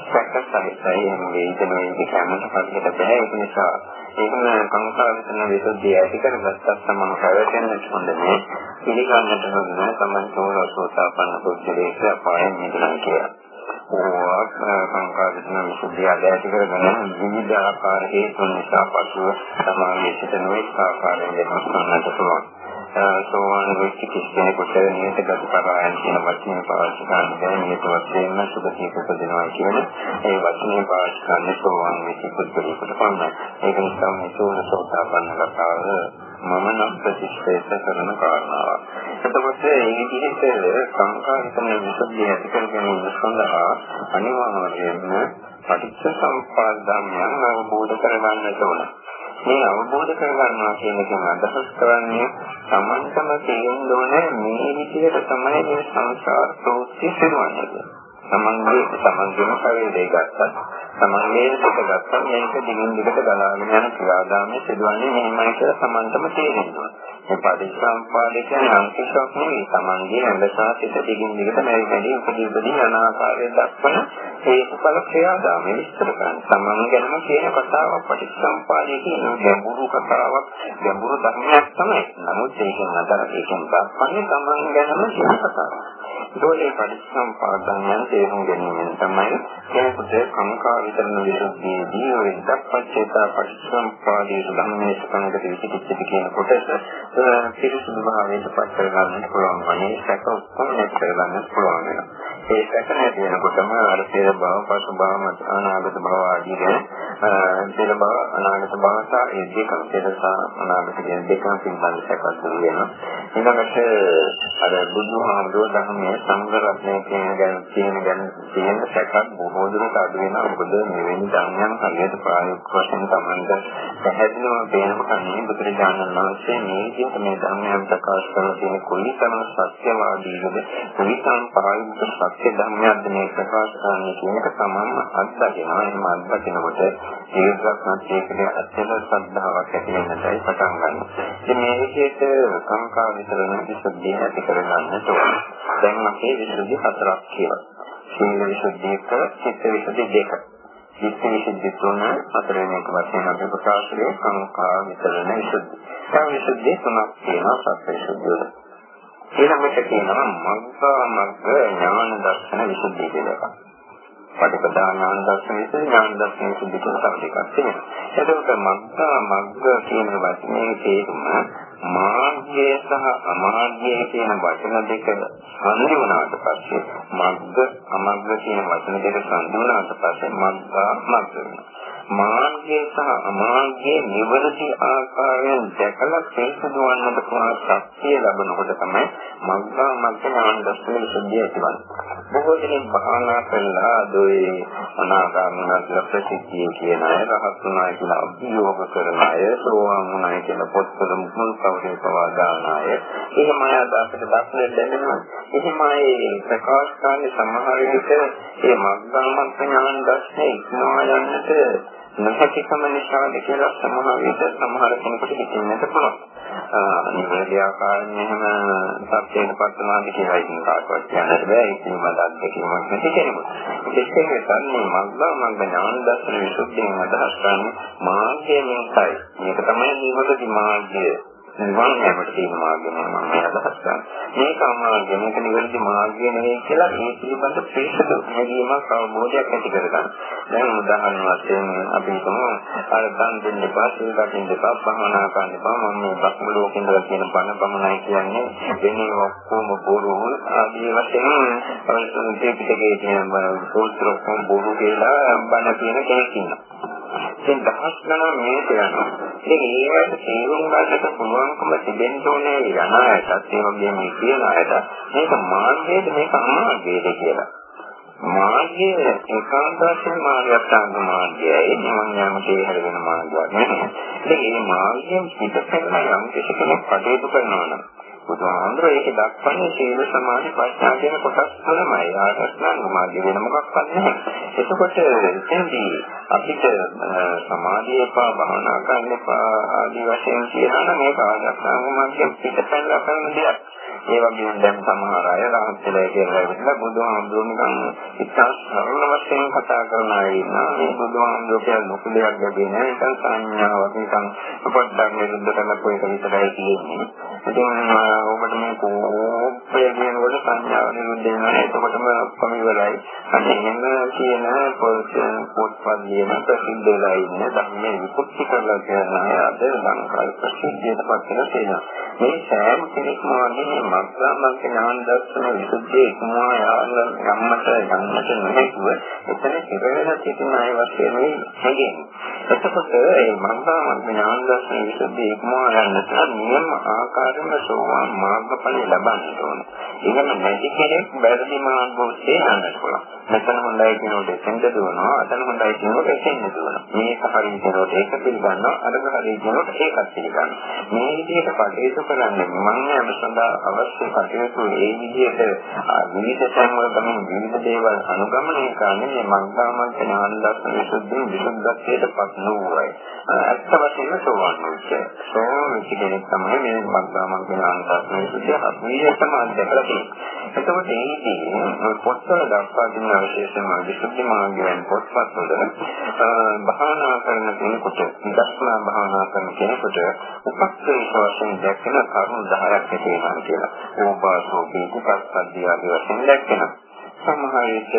සැකසහිතයි. මේ ඉදමේ කැමත පරිදි බෑ. ඒක නිසා ඒකම සංස්කාරිතන විසුද්ධිය ඇති කරගත්තත් සමම පැවැතෙන්නට හොඳ නෑ. පිළිගන්නට හොඳ නෑ. තමයි සෝලසෝතාපන්න පුද්ගලයෙක් අපායෙන් මිදෙනවා කියලා. සංකාරිතන විසුද්ධිය ඇති කරගෙන විවිධ ආකාර හේතුන් නිසා පසුව සමාගයේ සිට නොඑක ආකාරයෙන් වෙනස් කරන්නට පුළුවන්. සෝවාන් වෙච්ච කෙනෙකුට නියත ගති පරායන කියන වචනේ පාවිච්චි කරන්න බැහැ. නියත වශයෙන්ම සුභතිය උපදිනවා කියන ඒ වචනේ පාවිච්චි කරන්නේ සෝවාන් වෙච්ච පුද්ගලයෙකුට පමණයි. ඒක නිසා මේ සෝනසෝතාපන්න කතාව මම නම් ප්‍රතික්ෂේප කරන කාරණාවක්. එතකොට මේ විදිහට සංකාරිතන විසුද්ධිය ඇති කර ගැනීම සඳහා අනිවාර්යයෙන්ම පටිච්ච සම්පදාය ධර්මයන් අවබෝධ කරගන්නට ඕන. මේ අවබෝධ කරගන්නවා කියන එක අදහස් කරන්නේ සමන්තම තේරෙන්න ඕනේ මේ විදිහට තමයි මේ සංසාර ප්‍රවෘත්ති සිදුවන්නේ. තමන්ගේ තමන්ගේම ශරීරය ගත්තත් තමන්ගේ සිත ගත්තත් මේක දිගින් දිගට ගලාගෙන යන ක්‍රියාදාමයේ සිදුවන්නේ මෙහෙමයි කියලා තමන්ටම තේරෙනවා. මේ පරිසම්පාදේ කියන්නේ අන්තිශක් නෙවෙයි තමන්ගේ ඇඟසා සිත දිගින් දිගට මෙරි මෙරි උපදී උපදී යන ආකාරය දක්වන හේතුඵල ක්‍රියාදාමයේ විස්තර කරන තමන් ගැනම කියන කතාවක් පරිසම්පාදේ කියන ගැඹුරු කතාවක් ගැඹුරු ධර්මයක් තමයි. නමුත් ඒකෙන් අදහස් ඒකෙන් දක්වන්නේ තමන් ගැනම කියන කතාවක්. ඒකේ පරිසම්පාදයන් තේරුම් ගැනීමෙන් තමයි කෙනෙකුට සංකා විතරන විසුද්ධියේදී ඔය දක්පච්චේතා පරිසම්පාදයේ ධම්මයේ සකනකට විචිකිච්ඡති කියන කොටස පිරිසුදු භාවයට පත් කරගන්න පුළුවන් වනේ සැක ඔක්කොම නැති කරගන්න පුළුවන් වෙනවා. ඒ සැක නැති වෙනකොටම අර පෙර භව, පසු භව, අනාගත භව ආදී ගැන පෙර භව, අනාගත භව සහ ඒ දෙකම පෙර සහ අනාගත කියන දෙකම පිළිබඳ සැකත් දුරු වෙනවා. ඊළඟට අර බුදුහාමුදුරුවෝ ධර්මයේ සංඝ රත්නය කියන ගැන කියන ගැන තියෙන සැකත් බොහෝ දුරට අඩු වෙනවා. මොකද මෙවැනි ධර්මයන් හරියට ප්‍රායෝගික වශයෙන් තමයි පැහැදිලිවම පේනකොට මේ බුදුරජාණන් වහන්සේ මේ විදිහට මේ ධර්මයන් ප්‍රකාශ කරන තියෙන කොයිතරම් සත්‍යවාදීද කොයිතරම් ප්‍රායෝගික සත්‍ය ධර්මයක්ද මේ ප්‍රකාශ කරන්නේ කියන එක තමන්ම අත්දකිනවා. එහෙම අත්දකිනකොට ඒකත් අත්‍යවශ්‍ය ශ්‍රද්ධාවක් ඇති වෙනටයි පටන් ගන්න. ඉතින් මේ විදිහට සංකා විතරන විසුද්ධිය ඇති කරගන්නට ඕන. දැන් අපේ විසුද්ධි හතරක් කියලා. සීල විසුද්ධිය එක, චිත්ත විසුද්ධි දෙක. චිත්ත විසුද්ධි තුන හතරවෙනි එක වශයෙන් අපි ප්‍රකාශ කරේ සංකා විතරන විසුද්ධි. ඒ විසුද්ධි තුනක් තියෙනවා සත්‍ය විසුද්ධිය. ඊළඟට කියනවා මග්ගා මග්ග ඥාන දර්ශන විසුද්ධිය කියලා එකක්. පටිපදා ඥාන දර්ශන විසුද්ධි ඥාන දර්ශන විසුද්ධිය කියලා තව දෙකක් තියෙනවා. එතකොට මග්ගා මග්ග කියන වචනේ තේරුම මාර්ගය සහ අමාර්ගය කියන වචන දෙක සංදි වුණාට පස්සේ මග්ග අමග්ග කියන වචන දෙක සංදි වුණාට පස්සේ මග්ගා මග්ග වෙනවා. මාර්ගය සහ අමාර්ගයේ නිවැරදි ආකාරයෙන් දැකලා තේසුවන්නට පුළුවන් ශක්තිය ලැබනකොට තමයි මග්ගා මග්ග ඥාන දර්ශන විසුද්ධිය ඇතිවන්නේ. බොහෝ දෙනෙක් භාවනා කළා දොයි අනාගාමී ප්‍රතිසිද්ධිය කියන අය රහත් වුණා කියලා අභියෝග කරන අය සෝවාන් වුණා කියලා පොත්වල මුල් කවරේ පවා දාන අය එහෙම අය අදහසට දක්නට දැනෙනවා. එහෙම අය ප්‍රකාශ කරන්නේ සමහර විට මේ මග්ගා මග්ග ඥාන දර්ශනය ඉක්මවා යන්නට නොහැකිකම නිසාද කියලා සමහර විට සමහර කෙනෙකුට හිතෙන්නට පුළුවන්. නිවැරදි ආකාරයෙන් එහෙම සත්‍යයට පත්වනාද කියලා ඉතින් කාටවත් කියන්නට බෑ. ඒක පිළිබඳ අත්දැකීමක් නැති කෙනෙකුට. ඒකෙන් තමයි මග්ගා මග්ග ඥාන දර්ශන විසුද්ධියෙන් අදහස් කරන්නේ මාර්ගය මේකයි. මේක තමයි නිවැරදි මාර්ගය. නිවන් යෑමට තියෙන මාර්ගය මම අදහස් කරනවා. මේක අමාර්ගය මේක නිවැරදි මාර්ගය නෙවෙයි කියලා මේ පිළිබඳ ප්‍රේක්ෂක හැඟීමක් අවබෝධයක් ඇති කරගන්න. දැන් උදාහරණ වශයෙන් අපි හිතමු අර දන් දෙන්න එපා, සීල් ගන්න එපා, භවනා කරන්න එපා. මම මේ බ්‍රහ්ම ලෝකෙ ඉඳලා කියන බණ බමනයි කියන්නේ වෙන්නේ ඔක්කොම බොරු ආදී වශයෙන් අවසන් දෙපිටකේ කියන සූත්‍ර ඔක්කොම බොරු කියලා බණ කියන කෙනෙක් ඉන්නවා. ඉතින් දහස් ගණන් මේක යනවා. ඉතින් ඒවට තේරුම් ගන්නට පුළුවන්කම තිබෙන්න ඕනේ යන අයටත් ඒ වගේම මේ කියන අයට මේක මාර්ගයේද මේක අමාර්ගයේද කියලා. මාර්ගය ඒකාන්ත වශයෙන් මාර්ගයත්ංග මාර්ගයයි නිවන් යාමේ හැරෙන මාර්ගයක් නෙමෙයි. ඉතින් මේ මාර්ගයෙන් පිටපැන්න යම් කෙනෙක් කටයුතු කරනවා නම් බුදුහාමුදුරේ ඒක දක්වන්නේ සීල සමාධි ප්‍රඥා කියන කොටස් තුනමයි. ආරස්නාංග මාර්ගය වෙන මොකක්වත් නැහැ. එතකොට එතෙන්දී අපිට සමාධිය පා භාවනා කරන්න එපා ආදී වශයෙන් කියනවා නම් ඒක ආරස්නාංග මාර්ගයෙන් පිටපැන්නලා කරන දෙයක්. ඒ වගේම දැන් සමහර අය රහත් වෙලා කියලා හිතලා බුදුහාමුදුරුවෝ නිකන් ඉතා සරල වශයෙන් කතා කරන අය ඉන්නවා. මේ බුදුහාමුදුරුවෝ කියන ලොකු දෙයක් ලැබෙන්නේ නැහැ. නිකන් සංඥාවක් නිකන් පොඩ්ඩක් නිරුද්ධ කරලා ඒක විතරයි තියෙන්නේ. ඉතින් ඔබට මේ කෝපය කියනකොට සංඥාව නිරුද්ධ වෙනවා. එතකොටම ඔක්කොම ඉවරයි. අනේ එහෙම කියන පොත්පත් ලියන ප්‍රසිද්ධ වෙලා ඉන්න ධර්මයේ විපුක්ති කරලා කියන අය අද ලංකාවේ ප්‍රසිද්ධියට පත් වෙලා තියෙනවා. මේ සෑම කෙනෙක්ම වගේ මග්ගාමග්ග ඥාන දර්ශන විසුද්ධිය ඉක්මවා යාලන ගම්මට ගම්මට නොහැකුව එතන ඉරගෙන සිටින අය වශයෙන් හැගෙන්නේ. එතකොට මේ මග්ගාමග්ග ඥාන දර්ශන විසුද්ධිය ඉක්මවා යන්නට නියම ආකාරයෙන්ම සෝවාන් මාර්ගඵල ලබන්න ඕනේ. එහෙම නැති කෙනෙක් බැරි මාර්ගෝත්තේ යන්නට පුළුවන්. මෙතන හොඳයි කියනකොට එතෙන්ද දුවනවා, අතන හොඳයි කියනකොට එතෙන්ද දුවනවා. මේක හරි කියනකොට ඒක පිළිගන්නවා, අරක හරි කියනකොට ඒකත් පිළිගන්නවා. මේ විදිහට කටයුතු කරන්නේ මම යන සඳහා අවශ්‍ය කටයුතු ඒ විදිහට විවිධ තැන්වල ගමන් විවිධ දේවල් අනුගමනය කරන්නේ මේ මග්ගාමග්ග ඥාන දර්ශන විසුද්ධි විසුද්ධත්වයට පත් නොවුවයි. ඇත්ත වශයෙන්ම සෝවාන් වෙච්ච. සෝවාන් වෙච්ච කෙනෙක් තමයි මේ මග්ගාමග්ග ඥාන දර්ශන විසුද්ධිය අපිරියටම අත්දැකලා තියෙන්නේ. එතකොට මේකේ පොත්වල දක්වා දෙන විශේෂම විසුද්ධි මාර්ගයෙන් පොත්පත් වල භාවනා කරන කෙනෙකුට විදර්ශනා භාවනා කරන කෙනෙකුට උපක්‍රේෂ වශයෙන් දැක්කන කරුණු 10ක් ඇති වෙනවා කියලා. ඕපාසෝ පිටපස්සද්ධිය ආදී වශයෙන් දැක්කන. සමහර විට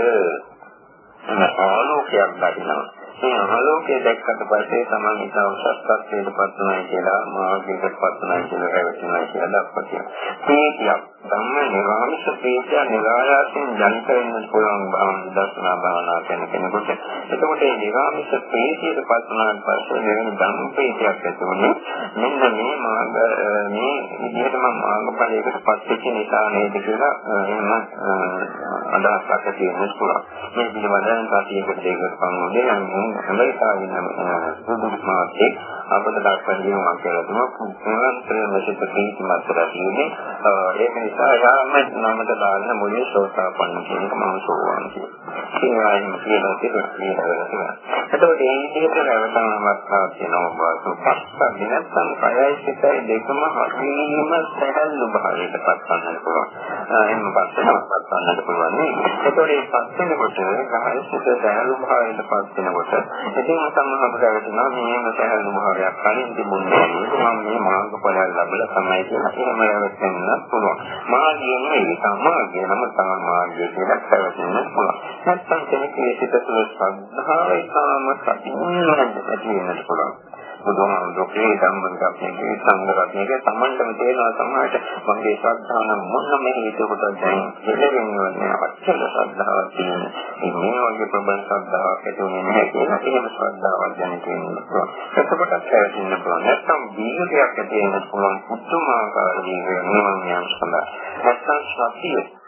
ආලෝකයක් දකිනවා. මේ ආලෝකය දැක්කට පස්සේ තමන් හිත උසස් තත්ත්වයට පත් වෙනවා කියලා මාර්ගයට පත් වෙනවා කියලා හැවටෙනවා කියලා දක්වතියි. මේක ධම්ම නිරාමිෂ ප්‍රේතය නිරායාසයෙන් ජනිත වෙන්න පුළුවන් භාවනා දර්ශනා භාවනා කරන කෙනෙකුට. එතකොට මේ නිරාමිෂ ප්‍රේතයට පත් වුණාට පස්සේ වෙන ධම්ම ප්‍රේතයක් ඇතිවෙන්නේ මෙන්න මේ මාර්ග මේ විදිහට මම මාර්ගඵලයකට පත් වෙච්ච නිසා නේද කියලා එහෙම අදහසක් ඇති වෙන්න පුළුවන්. මේ පිළිබඳව සතියකට දෙකකට පමණ දෙන්නේ ඇමරිකාවේ සුදුසුමාගේ අපට දක්වන දිනුවක් කියලා තුනක් නිරන්තරයෙන්ම සිත ප්‍රීති මාත්‍රා කියන්නේ ඒක නිසා යාම නමත දාන්න මුලින් සෝතාපන්න කියන එක මම සෝවාන් කියනවා. ඒවායින් කියන දේ කියනවා. එතකොට මේ විදිහට රැවටනමක් තියෙනවා සුපස්ස දිනස්සම් කයයි සිතයි දෙකම හරිම සැහැල්ලු භාවයකට පත් කරන්න පුළුවන්. එහෙම පත් වෙනවත් ගන්නට පුළුවන් නේ. එතකොට මේ පත් වෙනකොට කයයි සිත සැහැල්ලු භාවයකට පත් වෙනකොට ඉතින් සම්මහකට රැවටෙනවා මේම සැහැල්ලු භාවයක් කලින් තිබුණේ මම මේ මාර්ගඵලය ලැබලා තමයි කියලා එහෙම රැවටෙන්න පුළුවන්. මාර්ගය නෙවෙයි සමාර්ගය නම තමයි මාර්ගය කියලා පැවැත්වෙන්න පුළුවන්. නැත්නම් කෙනෙකුගේ සිත තුළ ශ්‍රද්ධාව ඉතාම සතියින් ඇති වෙන්නත් පුළුවන්. බුදුහාමුදුරේ ධම්මගතයේ සංගරත්නයේ සම්මන්තම තේනවා සමාජයට මගේ ශ්‍රද්ධාව මොනම හේතුවකට දැන් දෙලෙන්නේ අච්චර ශ්‍රද්ධාවක් තියෙන. මේ වගේ ප්‍රබල ශ්‍රද්ධාවක් ඇති වෙන්නේ නැහැ කියලා එහෙම ශ්‍රද්ධාවක් දැන තියෙනවා. එතකොට ඇතිවෙන්න පුළුවන්. නැත්නම් වීර්යයක් ඇති වෙන්න පුළුවන්. පුදුමාකාර වීර්යයක් නිවන් යාම සඳහා. නැත්නම් සතිය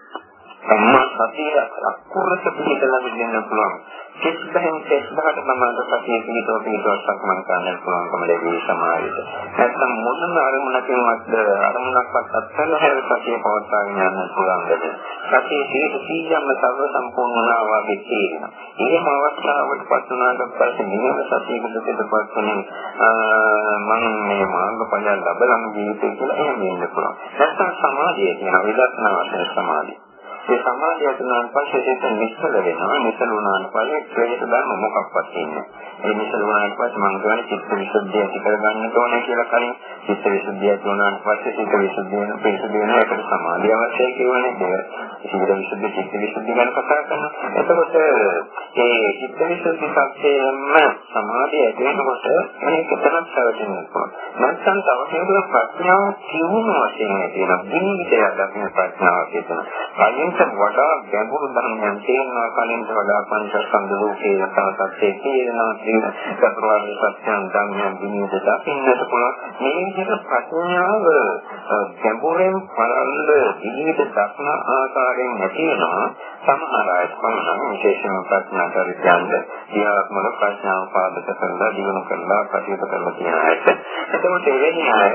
සම්මා සතිය අකුරට පිළිදලා දෙන්න පුළුවන්. කිසිදෙන් කෙස්බහට මමකට සතිය පිටෝ පිටෝ සක්මන් කරන්න පුළුවන්කම ලැබී සමාජයට. නැත්නම් මොනම අරමුණකින්වත් අරමුණක්වත් අත්හැරලා හැර සතිය පවත්වාගෙන යන්න පුළුවන් වෙද. සතිය හේතු සීයම්ම සර්ව සම්පූර්ණ වගේ තියෙනවා. එහෙම අවස්ථාවකට පත් වුණාට පස්සේ නිවන සතියකට පිටපත් වෙන මම මේ මාර්ගඵල ලැබලම ජීවිතය කියලා එහෙම ඉන්න පුළුවන්. නැත්නම් සමාධිය කියන විදර්ශනා වශයෙන් සමාධිය. ඒ සමාධිය තුනන් පස්සේ ඒක නිස්සල වෙනවා. නිස්සල වුණාන් පස්සේ ක්ලේශ ධර්ම මොකක්වත් ඉන්නේ. ඒ නිස්සල වුණාන් පස්සේ මම කියන්නේ චිත්ත විසුද්ධිය ඇති කරගන්න ඕනේ කියලා කලින් චිත්ත විසුද්ධිය තුනන් පස්සේ චිත්ත විසුද්ධිය වෙන පිළිසුද්ධිය වෙන එකට සමාධිය අවශ්‍යයි කියවනේ. ඒක චිත්ත විසුද්ධිය චිත්ත විසුද්ධිය ගැන කතා කරනවා. එතකොට ඒ චිත්ත විසුද්ධි සත්‍යයෙන්ම සමාධිය ඇති වෙනකොට මේක තරම් සැලකෙනවා. නැත්නම් තව කෙනෙකුට ප්‍රඥාව කියවුන වශයෙන් තියෙන ජීවිතයක් දක්වන ප්‍රඥාවක් තියෙනවා. කලින් ඊට වඩා ගැඹුරු ධර්මයන් තේරෙනවා කලින්ට වඩා පංචස්කන්ධ ලෝකයේ යථාර්ථයේ තේරෙනවා කියන චතුරාර්ය සත්‍යයන් ධර්මයන් විනිවිද දකින්නට පුළුවන්. මේ විදිහට ප්‍රඥාව ගැඹුරෙන් පරල්ල විනිවිද දක්න ආකාරයෙන් නැති වෙනවා. සමහර අය පමණ විශේෂම ප්‍රඥා චරිතයන්ද ක්‍රියාත්මක ප්‍රඥාව පාදක කරලා දිනු කරලා කටයුතු කරලා තියෙන අයට එතකොට එවැනි අය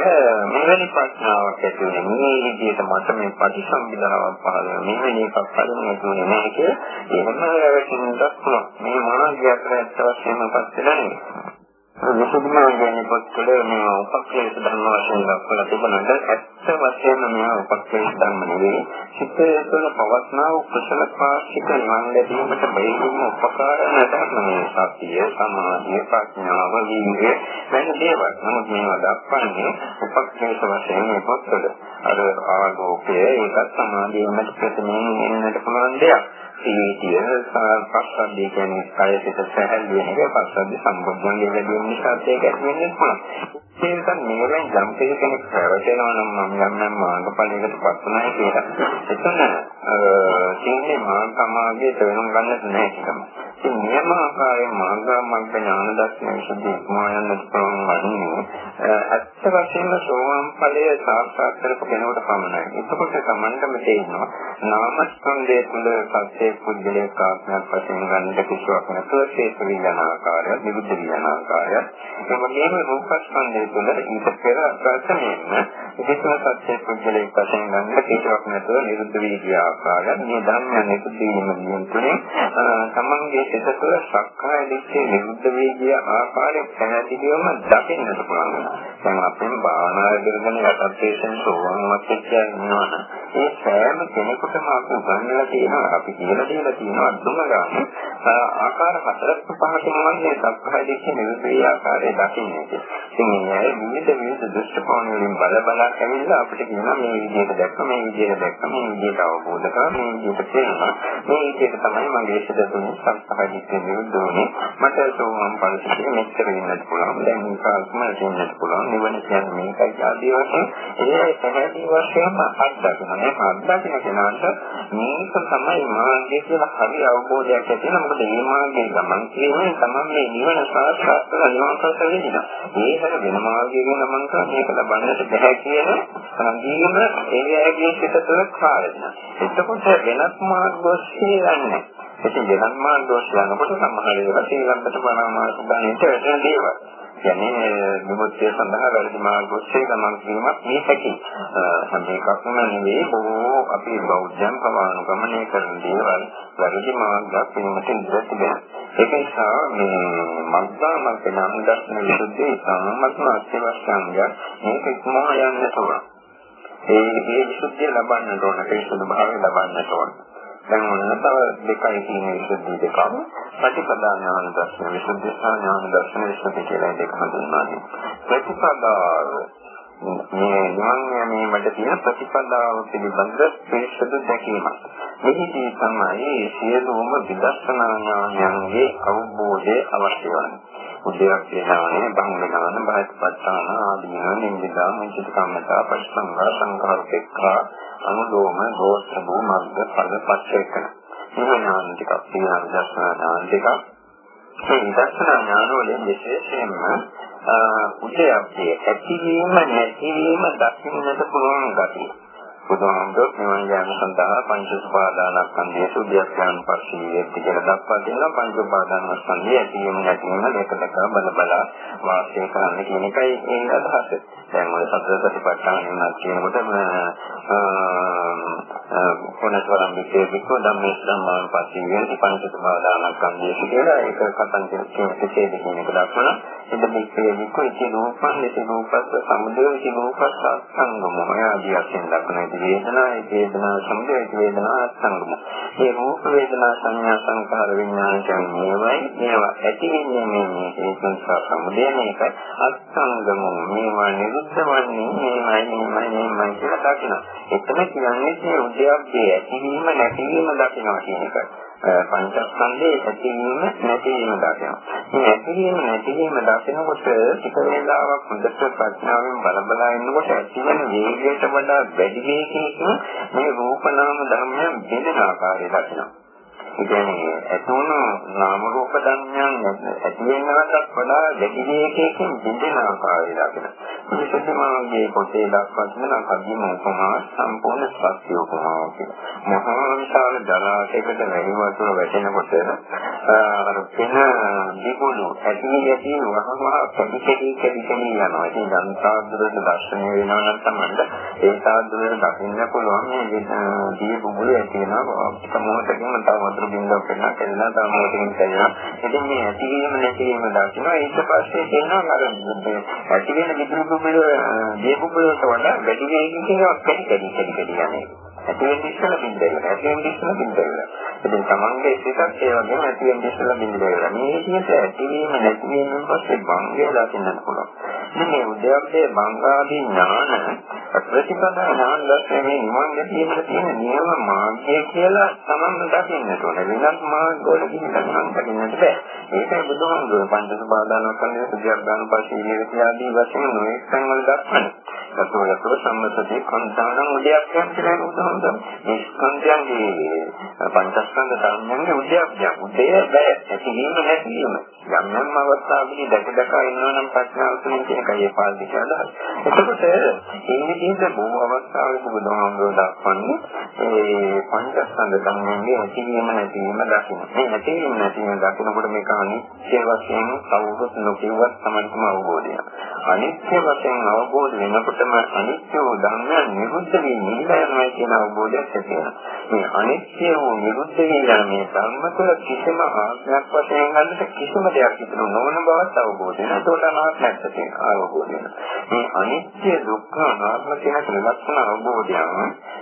මෙවැනි ප්‍රඥාවක් ඇති වෙන මේ විදිහට මට මේ ප්‍රතිසම්පදාවක් පහළ වෙන මෙවැනි එකක් පරිණත වෙන්නේ නැහැ කියලා එහෙම රැවටෙන්නත් පුළුවන්. මේ මාර්ගයක් ඇත්ත වශයෙන්ම පස්සේ නැහැ විසුද්ධිමය කියන්නේ පොත්වල මේ උපක්ලේශ ධර්ම වශයෙන් දක්වලා තිබුණාට ඇත්ත වශයෙන්ම මේ උපක්ලේශ ධර්ම නෙවෙයි. සිතේ තුළ පවස්නා වූ කුසල පාක්ෂික නිවන් ලැබීමට බැරිම උපකාර නැතත් මේ සතිය සමාධිය ප්‍රඥාව වීර්ය වෙන දේවල්. නමුත් මේවා දක්වන්නේ උපක්ලේශ වශයෙන් මේ පොත්වල අර ආලෝකය ඒකත් සමාධියමත් ප්‍රතිමයෙන් එන්නට පුළුවන් දෙයක්. සීතිය පස්සද්ධිය කියන්නේ කය සිත සැහැල්ලු වෙන එක පස්සද්ධි සම්බුද්ධන්ගේ වැඩි නිසා ඒක ඇති වෙන්නේ පුළුවන්. ඒ නිසා මේවෙන් යම් කෙනෙක් පැවැටෙනවා නම් මම යම් යම් මාර්ගඵලයකට පත් වෙනවා කියලා. එතන සීනේ මාර්ගමාර්ගයේ තේරුම් ගන්නත් නැහැ කිකම. ඉතින් නියම ආකාරයෙන් මාර්ගමාර්ග ඥාන දර්ශන විසඳී ඉක්මවා යන්නත් පුළුවන් වන්නේ අත්ත වශයෙන්ම සෝවාන් ඵලය සාක්ෂාත් කරපු කෙනෙකුට පමණයි. එතකොට තමන්ටම තේරෙනවා නාමස්කන්ධය තුළ සත්‍ය පුද්ගලයේ කාර්යයක් වශයෙන් ගන්නට කිසිවක් නැතුව ශේෂ විඥාන ආකාරය, නිරුද්ධ විඥාන ආකාරය. ඒ වගේම රූපස්කන්ධය තුළ ඊට පෙර ප්‍රථමයෙන්ම විශේෂ සත්‍ය පුද්ගලයේ වශයෙන් ගන්නට කිසිවක් නැතුව නිරුද්ධ විඥාන ආකාරය. මේ ධර්මයන් එකතු වීම නියුතුනේ තමන්ගේ සිත තුළ සක්කාය දිට්ඨිය නිරුද්ධ වේගිය ආකාරය පැහැදිලිවම දකින්නට පුළුවන්. දැන් අපෙන් භාවනා කරගෙන යටත්ේෂන් සෝවන් වත්ච්චය ඉන්නවනම් ඒ සෑම කෙනෙකුටම අපි උගන්වලා තියෙනවා අපි කියලා දීලා තියෙනවා අඳුම ගන්න. ආකාර හතරක් පහකින් වන්නේ සක්කාය දිට්ඨිය නිරුද්ධ වේගිය ආකාරය දකින්නේ. ඉතින් මේ විවිධ විවිධ දෘෂ්ටිකෝණ වලින් බල බල ඇවිල්ලා අපිට කියනවා මේ විදිහට දැක්ක මේ විදිහට දැක්ක මේ විදිහට අවබෝධ කරා මේ විදිහට තේරෙනවා. මේ විදිහට තමයි මගේ සිත තුළ සහජිතේ විරුද්ධ වුණේ මට සෝමම් පරිසරයේ මෙච්චර වෙන්නත් පුළුවන් දැන් මේකම වෙන්නත් පුළුවන් නිවන කියන්නේ මේකයි ආදී වශයෙන් ඒ පැහැදිලි වශයෙන්ම අත්දකිනවා මේ අත්දකින කෙනාට මේක තමයි මාර්ගය කියලා හරි අවබෝධයක් ඇති වෙනවා. මොකද මේ මාර්ගයේ ගමන් කියන්නේ තමයි මේ නිවන සාක්ෂාත් කරලා නිවන් පස්ස වෙනවා ඒ හැර වෙන මාර්ගයකින් ගමන් කරලා මේක ලබන්නට බැහැ කියන සංකීර්ණ ඒ ඇගේ සිත තුළ කාරණා එතකොට වෙනත් මාර්ග ඔස්සේ යන්නේ ඉතින් වෙනත් මාර්ගෝස් යනකොට සමහර ඒවා ශ්‍රී ලංකත පරාමාස ගණිත වැටෙන දේවල්. කියන්නේ විමුක්තිය සඳහා වැරදි මාර්ගෝස්සේ ගමන් කිරීමක් මේ හැකි. හැම එකක්ම නෙවෙයි බොහෝ අපි බෞද්ධයන් පවානුගමනය කරන දේවල් වැරදි මාර්ගයක් වෙනමට ඉඳලා තිබෙනවා. ඒක නිසා මේ මග්ගා මග්ග නම් දර්ශන විසුද්ධිය සම්මතන අත්‍යවශ්‍යංගය මේක ඉක්මවා යන්නට ඕන. ඒ මේ විසුද්ධිය ලබන්නට ඕන, ඒ සුදු භාවය ලබන්නට ඕන. දැන් ඔන්න තව දෙකයි තියෙන විසුද්ධි දෙකම ප්‍රතිපදා ඥාන දර්ශන විසුද්ධි සහ ඥාන දර්ශන විසුද්ධි කියලා දෙක හඳුන්වන්නේ ප්‍රතිපදාව මේ ඥාන යමීමට තියෙන ප්‍රතිපදාව පිළිබඳ පිළිසුදු දැකීමක් මෙහිදී තමයි සියලුම විදර්ශනා ඥානයන්ගේ අවබෝධය අවශ්‍ය වන්නේ උද්‍යයක් ඥානය බංග ඥාන බයත්පත්තාන ආදීන නිමිදා මුචිත කම්මතා පස්සංගා සංඝාරපේක්ඛා අනුලෝම ගෝත්‍ර භූමග්ග පද පච්චේකන. මේ ඥාන ටිකක් තියෙනවා දර්ශන ඥාන ටිකක්. මේ දර්ශන ඥාන වලින් විශේෂයෙන්ම උදයප්පේ ඇතිවීම නැතිවීම දකින්නට පුළුවන් ගතිය. බුදුහාමුදුරුවෝ නිවන් යාම සඳහා පංච උපාදානස්කන්ධයේ සුභයයන් පස්සේ කියලා දක්වා දෙනවා පංච උපාදානස්කන්ධය ඇතිවීම නැතිවීම දෙක දෙක බල බල වාසය කරන්න කියන එකයි ඒ අදහස. දැන් ඔය සතර සතිපට්ඨාන වෙනස් කියනකොට කොනතරම් විශේෂිකව ධම්මේ ධම්මාන පස්සේ කියන පංච උපාදානස්කන්ධය කියලා ඒක කතන් කියන කෙසේද කියන එක දක්වන ඉද මේකේ විකෝ ඉති රූපං ඉති රූපස්ස සමුදය ඉති රූපස්ස සංගමෝ ආදී වශයෙන් දක්වන වේදනා ඒ වේදනා සමුදය වේදනා සංගම. මේ රූප වේදනා සංඥා සංකාර විඥාන කියන්නේ මේවයි. මේවා ඇති වෙන්නේ මේ හේතුන් සහ සමුදය මේක අත්සංගම මේවා නිරුද්ධ වන්නේ මේවයි මේවයි මේවයි කියලා දකිනවා. එතන කියන්නේ මේ උද්‍යප්පේ ඇතිවීම නැතිවීම දකිනවා කියන එකයි. පංචස්කන්ධයේ ඇතිවීම නැතිවීම දකිනවා. මේ ඇතිවීම නැතිවීම දකිනකොට ටික වේලාවක් හොඳට ප්‍රඥාවෙන් බල බල ඉන්නකොට ඇතිවන වේගයට වඩා වැඩි වේගයකින් මේ රූප නාම ධර්මයන් බෙදෙන ආකාරය දකිනවා. කියන්නේ ඇතුණු නාම රූප ධර්මයන් ඇති වෙනවටත් වඩා වැඩි වේගයකින් බිඳෙන ආකාරය දකින. විශේෂයෙන්මගේ පොතේ දක්වා තියෙන කදිම උපමා සම්පූර්ණ සත්‍ය උපමාව කියලා. මහා විශාල ජලාශයකට වැහි වතුර වැටෙනකොට අර වෙන දීපුණු ඇති ඇති වහම ප්‍රතිකේදී කැඩි යනවා. ඉතින් දන්තාදුරට දර්ශනය වෙනවා නම් තමයි ඒ සාදුරට දකින්න පුළුවන් මේ දීපුණු ඇති වෙනවා. මොහොතකින් තව වතුර බින්දුවක් වෙනවා කියලා තව මොකකින් කියනවා. ඉතින් මේ ඇතිවීම නැතිවීම දකිනවා ඊට පස්සේ කියනවා අර ඇති වෙන විදුලි කුඹුල දීපුඹුලට වඩා වැඩි වේගකින් කැඩි කැඩි කැඩි කැඩි යන්නේ. ඇති වෙන ඉස්සල බින්දෙල ඇති වෙන ඉස්සල බින්දෙල. ඉතින් තමන්ගේ සිතත් ඒ වගේම ඇති වෙන ඉස්සල බින්දෙල. මේ විදිහට ඇතිවීම නැතිවීම පස්සේ බංගය දකින්න පුළුවන්. මේ උද්‍යප්පේ බංගාදී ඥාන ප්‍රතිපදා ඥාන දැක්මේ නිවන් ගැනීමට තියෙන නියම මාර්ගය කියලා තමන්ම දකින්නට ඕනේ. වෙනත් මාර්ගවල ගිහින් නම් දකින්නට බෑ. ඒකයි බුදුහාමුදුරුවෝ පංච සබදාන කරන්නේ සුද්ධාන පස්සේ ආදී වශයෙන් නොඑක් සංවල දක්වන්නේ. සතෝ යතෝ සම්මතදී කන්දාන උද්‍යප්පයන් කියලා බුදුහාමුදුරුවෝ මේ ස්කන්ධයන්ගේ පංචස්කන්ධ ධර්මයන්ගේ උද්‍යප්පය. උදේ බෑ ඇතිවීම නැතිවීම. යම් යම් අවස්ථාවකදී දැක දැක ඉන්නවා නම් ප්‍රඥාව තුළින් කියන කයේ පාල්දි කියලා. එතකොට මේ විදිහට බොහෝ අවස්ථාවක බුදුහාමුදුරුවෝ දක්වන්නේ ඒ පංචස්කන්ධ ධර්මයන්ගේ ඇතිවීම නැතිවීම දකින්න. මේ ඇතිවීම නැතිවීම දකිනකොට මේක අනිත්‍ය වශයෙන් කවුරුත් නොකියවත් සමන්තම අවබෝධය. අනිත්‍ය වශයෙන් අවබෝධ වෙනකොටම අනිත්‍ය වූ ධර්මයන් නිරුද්ධ වී නිවිලා කියන අවබෝධයක් ඇති වෙනවා. මේ අනිත්‍ය වූ නිරුද්ධ වී යන මේ ධර්ම තුළ කිසිම ආත්මයක් වශයෙන් ගන්නට කිසිම දෙයක් ඉතුරු නොවන බවත් අවබෝධ වෙනවා. ඒකට අනාත්මයක් තියෙන අවබෝධ වෙනවා. මේ අනිත්‍ය දුක්ඛ අනාත්ම කියන ත්‍රිලක්ෂණ අවබෝධයම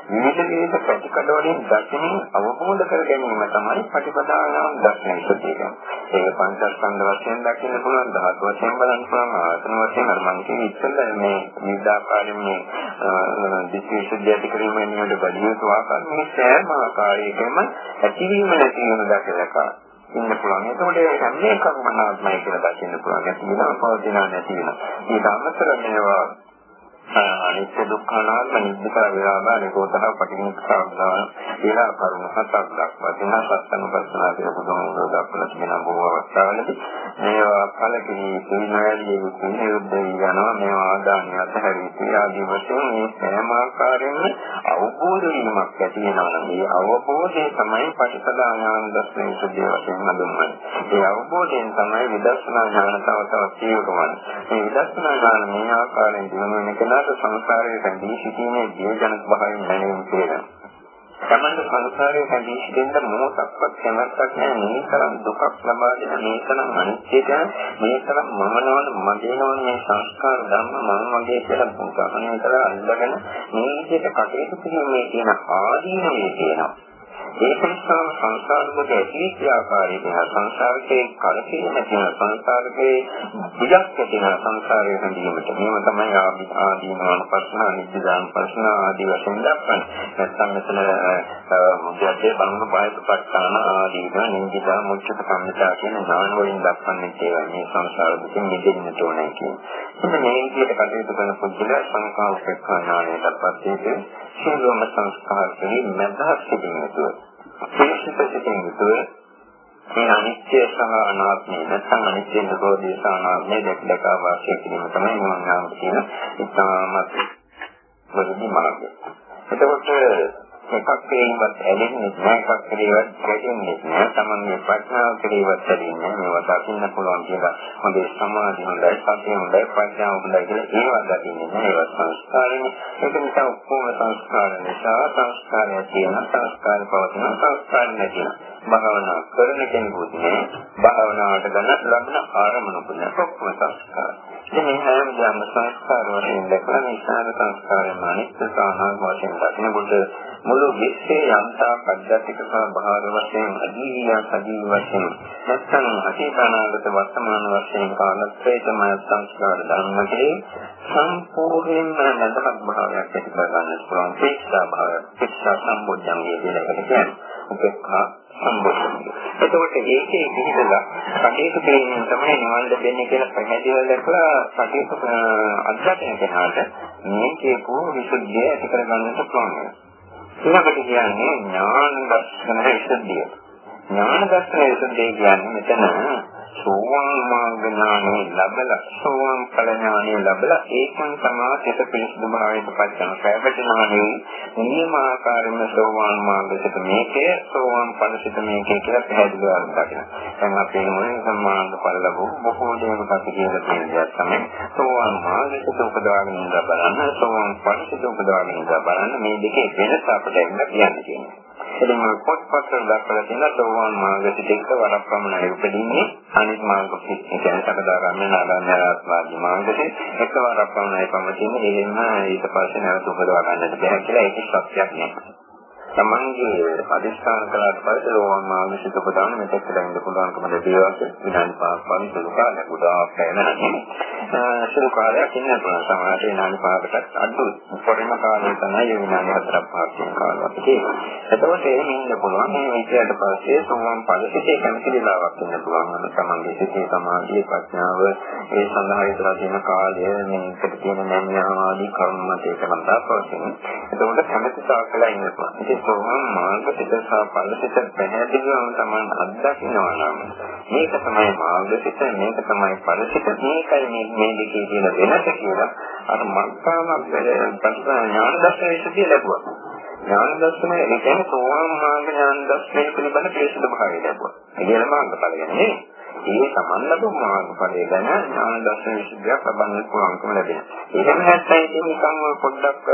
විවිධ විවිධ ප්‍රතිකඩ වලින් දකිනින් අවබෝධ කර ගැනීම තමයි ප්‍රතිපදානම් දර්ශනය කියන්නේ. ඒක පංචස්කන්ධ වශයෙන් දකින්න පුළුවන්, ධාතු වශයෙන් බලන්න පුළුවන්, ආසන වශයෙන් අර මම කියන්නේ ඉස්සෙල්ලා මේ විවිධාකාරයෙන් මේ විශේෂ දෙයක් කිරීමෙන් නේද බලිය යුතු ආකාර මේ සෑම ආකාරයකම ඇතිවීම නැතිවීම දැකලා ඉන්න පුළුවන්. ඒකෝට හැම එකක්ම අනාත්මයි කියලා දකින්න පුළුවන්. ඒක නිකන් පවතින නැති වෙනවා. ඊට අමතරව මේවා අනිත්‍ය දුක්ඛ අනාත්ම නිබ්බිකා විරාමා නිරෝධහ පටිච්චසමුප්පාදා කියලා කරුණු හතක් දක්වා තියෙනවා සත්‍යනුපස්සනා කියලා බුදුන් දක්වලා තියෙන බොහෝ අවස්ථාවලදී. මේවා ඵලකිනි සිනහරියේ සිනහයුද්ධ යනවා. මේවා ආදානිය අතහැරී ආදී වශයෙන් මේ සෑම ආකාරයෙන්ම අවබෝධ වීමක් ඇති වෙනවා නම් මේ අවබෝධය තමයි පටිසදා ඥාන දර්ශනය සුද්ධිය වශයෙන් හඳුන්වන්නේ. ඒ අවබෝධයෙන් තමයි විදර්ශනා ඥාන තව තවත් తీවරවන්නේ. මේ විදර්ශනා ඥාන මේ ආකාරයෙන් දිනු වෙන කෙනා එයාට සංසාරයේ රැඳී සිටීමේ ජීවජනක භාවයෙන් දැනෙන්න කියලා. තමන්ට සංසාරයේ රැඳී සිටින්න මොහොතක්වත් කැමැත්තක් නැහැ මේ තරම් දුකක් ලබා දෙන මේ තරම් අනිත්‍යද මේ තරම් මම නොවන මගේ නොවන මේ සංස්කාර ධර්ම මම මගේ කියලා බුදුහමනේ කරලා අල්ලගෙන මේ විදිහට කටයුතු කිරීමේ තියෙන ආදීනවේ තියෙනවා. ඒක නිසා සංසාරෙක ඇතිවෙච්ච ආකාරය කියන සංසාරයේ කලකිරීම කියන සංසාරයේ විදක් කියන සංසාරයේ හැඳීමට මේව තමයි ආදීනවන ප්‍රශ්න නිදිදාන ප්‍රශ්න ආදී වශයෙන් දක්වන්නේ. නැත්නම් මෙතන මුද්‍යයේ බලන බයපත්තාන ආදීන නිදිදා මුච්චත කම්මිතා කියන නාන වලින් දක්වන්නේ ඒවා මේ සංසාර දුකින් මිදෙන්න ඕනේ කියන්නේ. එතන මේ විදිහට කටයුතු කරන පුද්ගලයා සංකාල්පක ඥානයටපත් වෙන්නේ සියලුම සංස්කාර වලින් මැදහත් සිටින්නතුව. විශේෂිත සිටින්නතුව මේ අනිත්‍ය සහ අනාත්මය නැත්නම් අනිත්‍ය නිරෝධය සහ අනාත්මය දැක දැක වාසය කිරීම තමයි මම නම් කියන ඉතාමත් වලදී මාර්ගය. එතකොට එකක් පිළිවත් ඇලෙන්නේ නැහැ එකක් පිළිවත් ගැටෙන්නේ නැහැ. තමන්ගේ ප්‍රඥාව පිළිවත් ඇලෙන්නේ මේවා දකින්න පුළුවන් කියලා හොඳේ සමාධිය හොඳයි සතිය හොඳයි ප්‍රඥාව හොඳයි කියලා ඒවා දකින්නේ නැහැ. ඒවා සංස්කාරනේ. ඒක නිසා ඔක්කොම සංස්කාර නිසා සංස්කාරය තියෙන සංස්කාර පවතින සංස්කාර නැතින භාවනා කරන කෙනෙකුත් නේ. භාවනාවට ගන්න ලබන ආරමුණු නෑ ඔක්කොම සංස්කාර ඉතින් මේ හැම දෙයක්ම සංස්කාර වලින් දැකලා මේ සාර සංස්කාරයන් අනිත්‍ය සාහන වශයෙන් දකිනකොට මුළු විශ්වයේ යම්තා පද්ධතික සහ බාහිර වශයෙන් අදීය සජීව වශයෙන් නැත්නම් අතීතනාගත වර්තමාන වශයෙන් කාලත්‍රයේම සංස්කාර ධර්මකේ සම්පූර්ණයෙන්ම නැදහත් භාවයක් ඇති කර ගන්නට පුළුවන්. ශික්ෂා භාවය ශික්ෂා සම්බොධ්‍යංගය කියලා එකට කියන්නේ. උපේක්ෂා සම්බෝධනය. එතකොට ඒකේ පිළිදලා කටයුතු කිරීමෙන් තමයි නිවන් ලැබෙන්නේ කියලා පැහැදිලිව දැක්ලා කටයුතු අධ්‍යයනය කරනාට මේ කියපු විසුද්ධිය ඇති කරගන්නට පුළුවන්. ඊළඟට කියන්නේ ඥාන දර්ශන විසුද්ධිය. ඥාන දර්ශන විසුද්ධිය කියන්නේ මෙතන සෝවාන් මාර්ග ඥානෙ ලැබලා සෝවාන් ඵල ඥානෙ ලැබලා ඒකෙන් තමයි සිත පිළිසුදු භාවයට පත් කරන ප්‍රයත්නණේ නියමාකාරම සෝවාන් මාර්ගයට මේකේ සෝවාන් ඵල සිත මේකේ කියලා පැහැදිලිව දකින්න. දැන් අපි මොනේ සම්මාන ඵල ලැබු බොහෝ දේවල් අපි කියලා තියෙන දේ තමයි සෝවාන් මාර්ගයට උපදවාගෙන ඉඳලා බලන්න සෝවාන් ඵල සිත උපදවාගෙන ඉඳලා බලන්න මේ දෙකේ වෙනස අපිට කියන්න තියෙනවා. ඉතින් මේ පොත්පත්වල දක්වලා තියෙන සෝවාන් මාර්ගයට එක්ක වරක් පමණයි උපදින්නේ අනිත් මාර්ග කියන්නේ සකදාගාමී නාගාන්‍යරාත්වාදී මාර්ගයට එක වරක් පමණයි පමතින්නේ එහෙම ඊට පස්සේ නැවත උපදවා ගන්නට බැහැ කියලා ඒක සත්‍යයක් නෙවෙයි. තමන්ගේ අදිස්ථාන කළාට පස්සේ රෝහන් මානසික ප්‍රදාන මෙතෙක් දැනෙන්න පුළුවන්කම ලැබේවා විනාඩි 5ක් වගේ සුළු කාලයක් උදාවක් පැනනන්නේ සුළු කාලයක් ඉන්න පුළුවන්. සමහරට විනාඩි 5කටත් අඩු පොරිම කාලය තමයි විනාඩි 4ක් 5ක් කියන කාලයක් තියෙන්නේ. එතකොට එහෙම ඉන්න පුළුවන්. මේ විද්‍යාවට පස්සේ සෝවාන් ඵලසිතේ කැමතිලාවක් ඉන්න පුළුවන්. තමන්ගේ සිතේ සමාධිය ප්‍රඥාව ඒ සඳහා ඉදලා තියෙන කාලය මේකට තියෙන නැමියාව ආදී කර්ම මත ඒක මතක් පවතින එතකොට කැමති තාකලා ඉන්න පුළුවන්. සෝවාන් මාර්ග පිට සහ ඵල පිට පැහැදිලිවම තමයි අත්දකින්නවා නම් මේක තමයි මාර්ග පිට මේක තමයි ඵල පිට. මේකයි මේ මේ දෙකේ තියෙන වෙනස කියලා අර මත්තාම ඥාන දර්ශන විශ්දී ලැබුවා. ඥාන දර්ශනය ඒ කියන්නේ සෝවාන් මාර්ග ඥාන දර්ශනය පිළිබඳ පිළිසුදු භාවය ලැබුවා. ඒ කියන මාර්ග ඵල ගැන ඒ සමන් ලැබු මාර්ගඵලය ගැන ඥාන දර්ශන විශ්දයක් ලබන්න පුළුවන්කම ලැබෙනවා. එහෙම නැත්නම් ඉතින් නිකන් පොඩ්ඩක්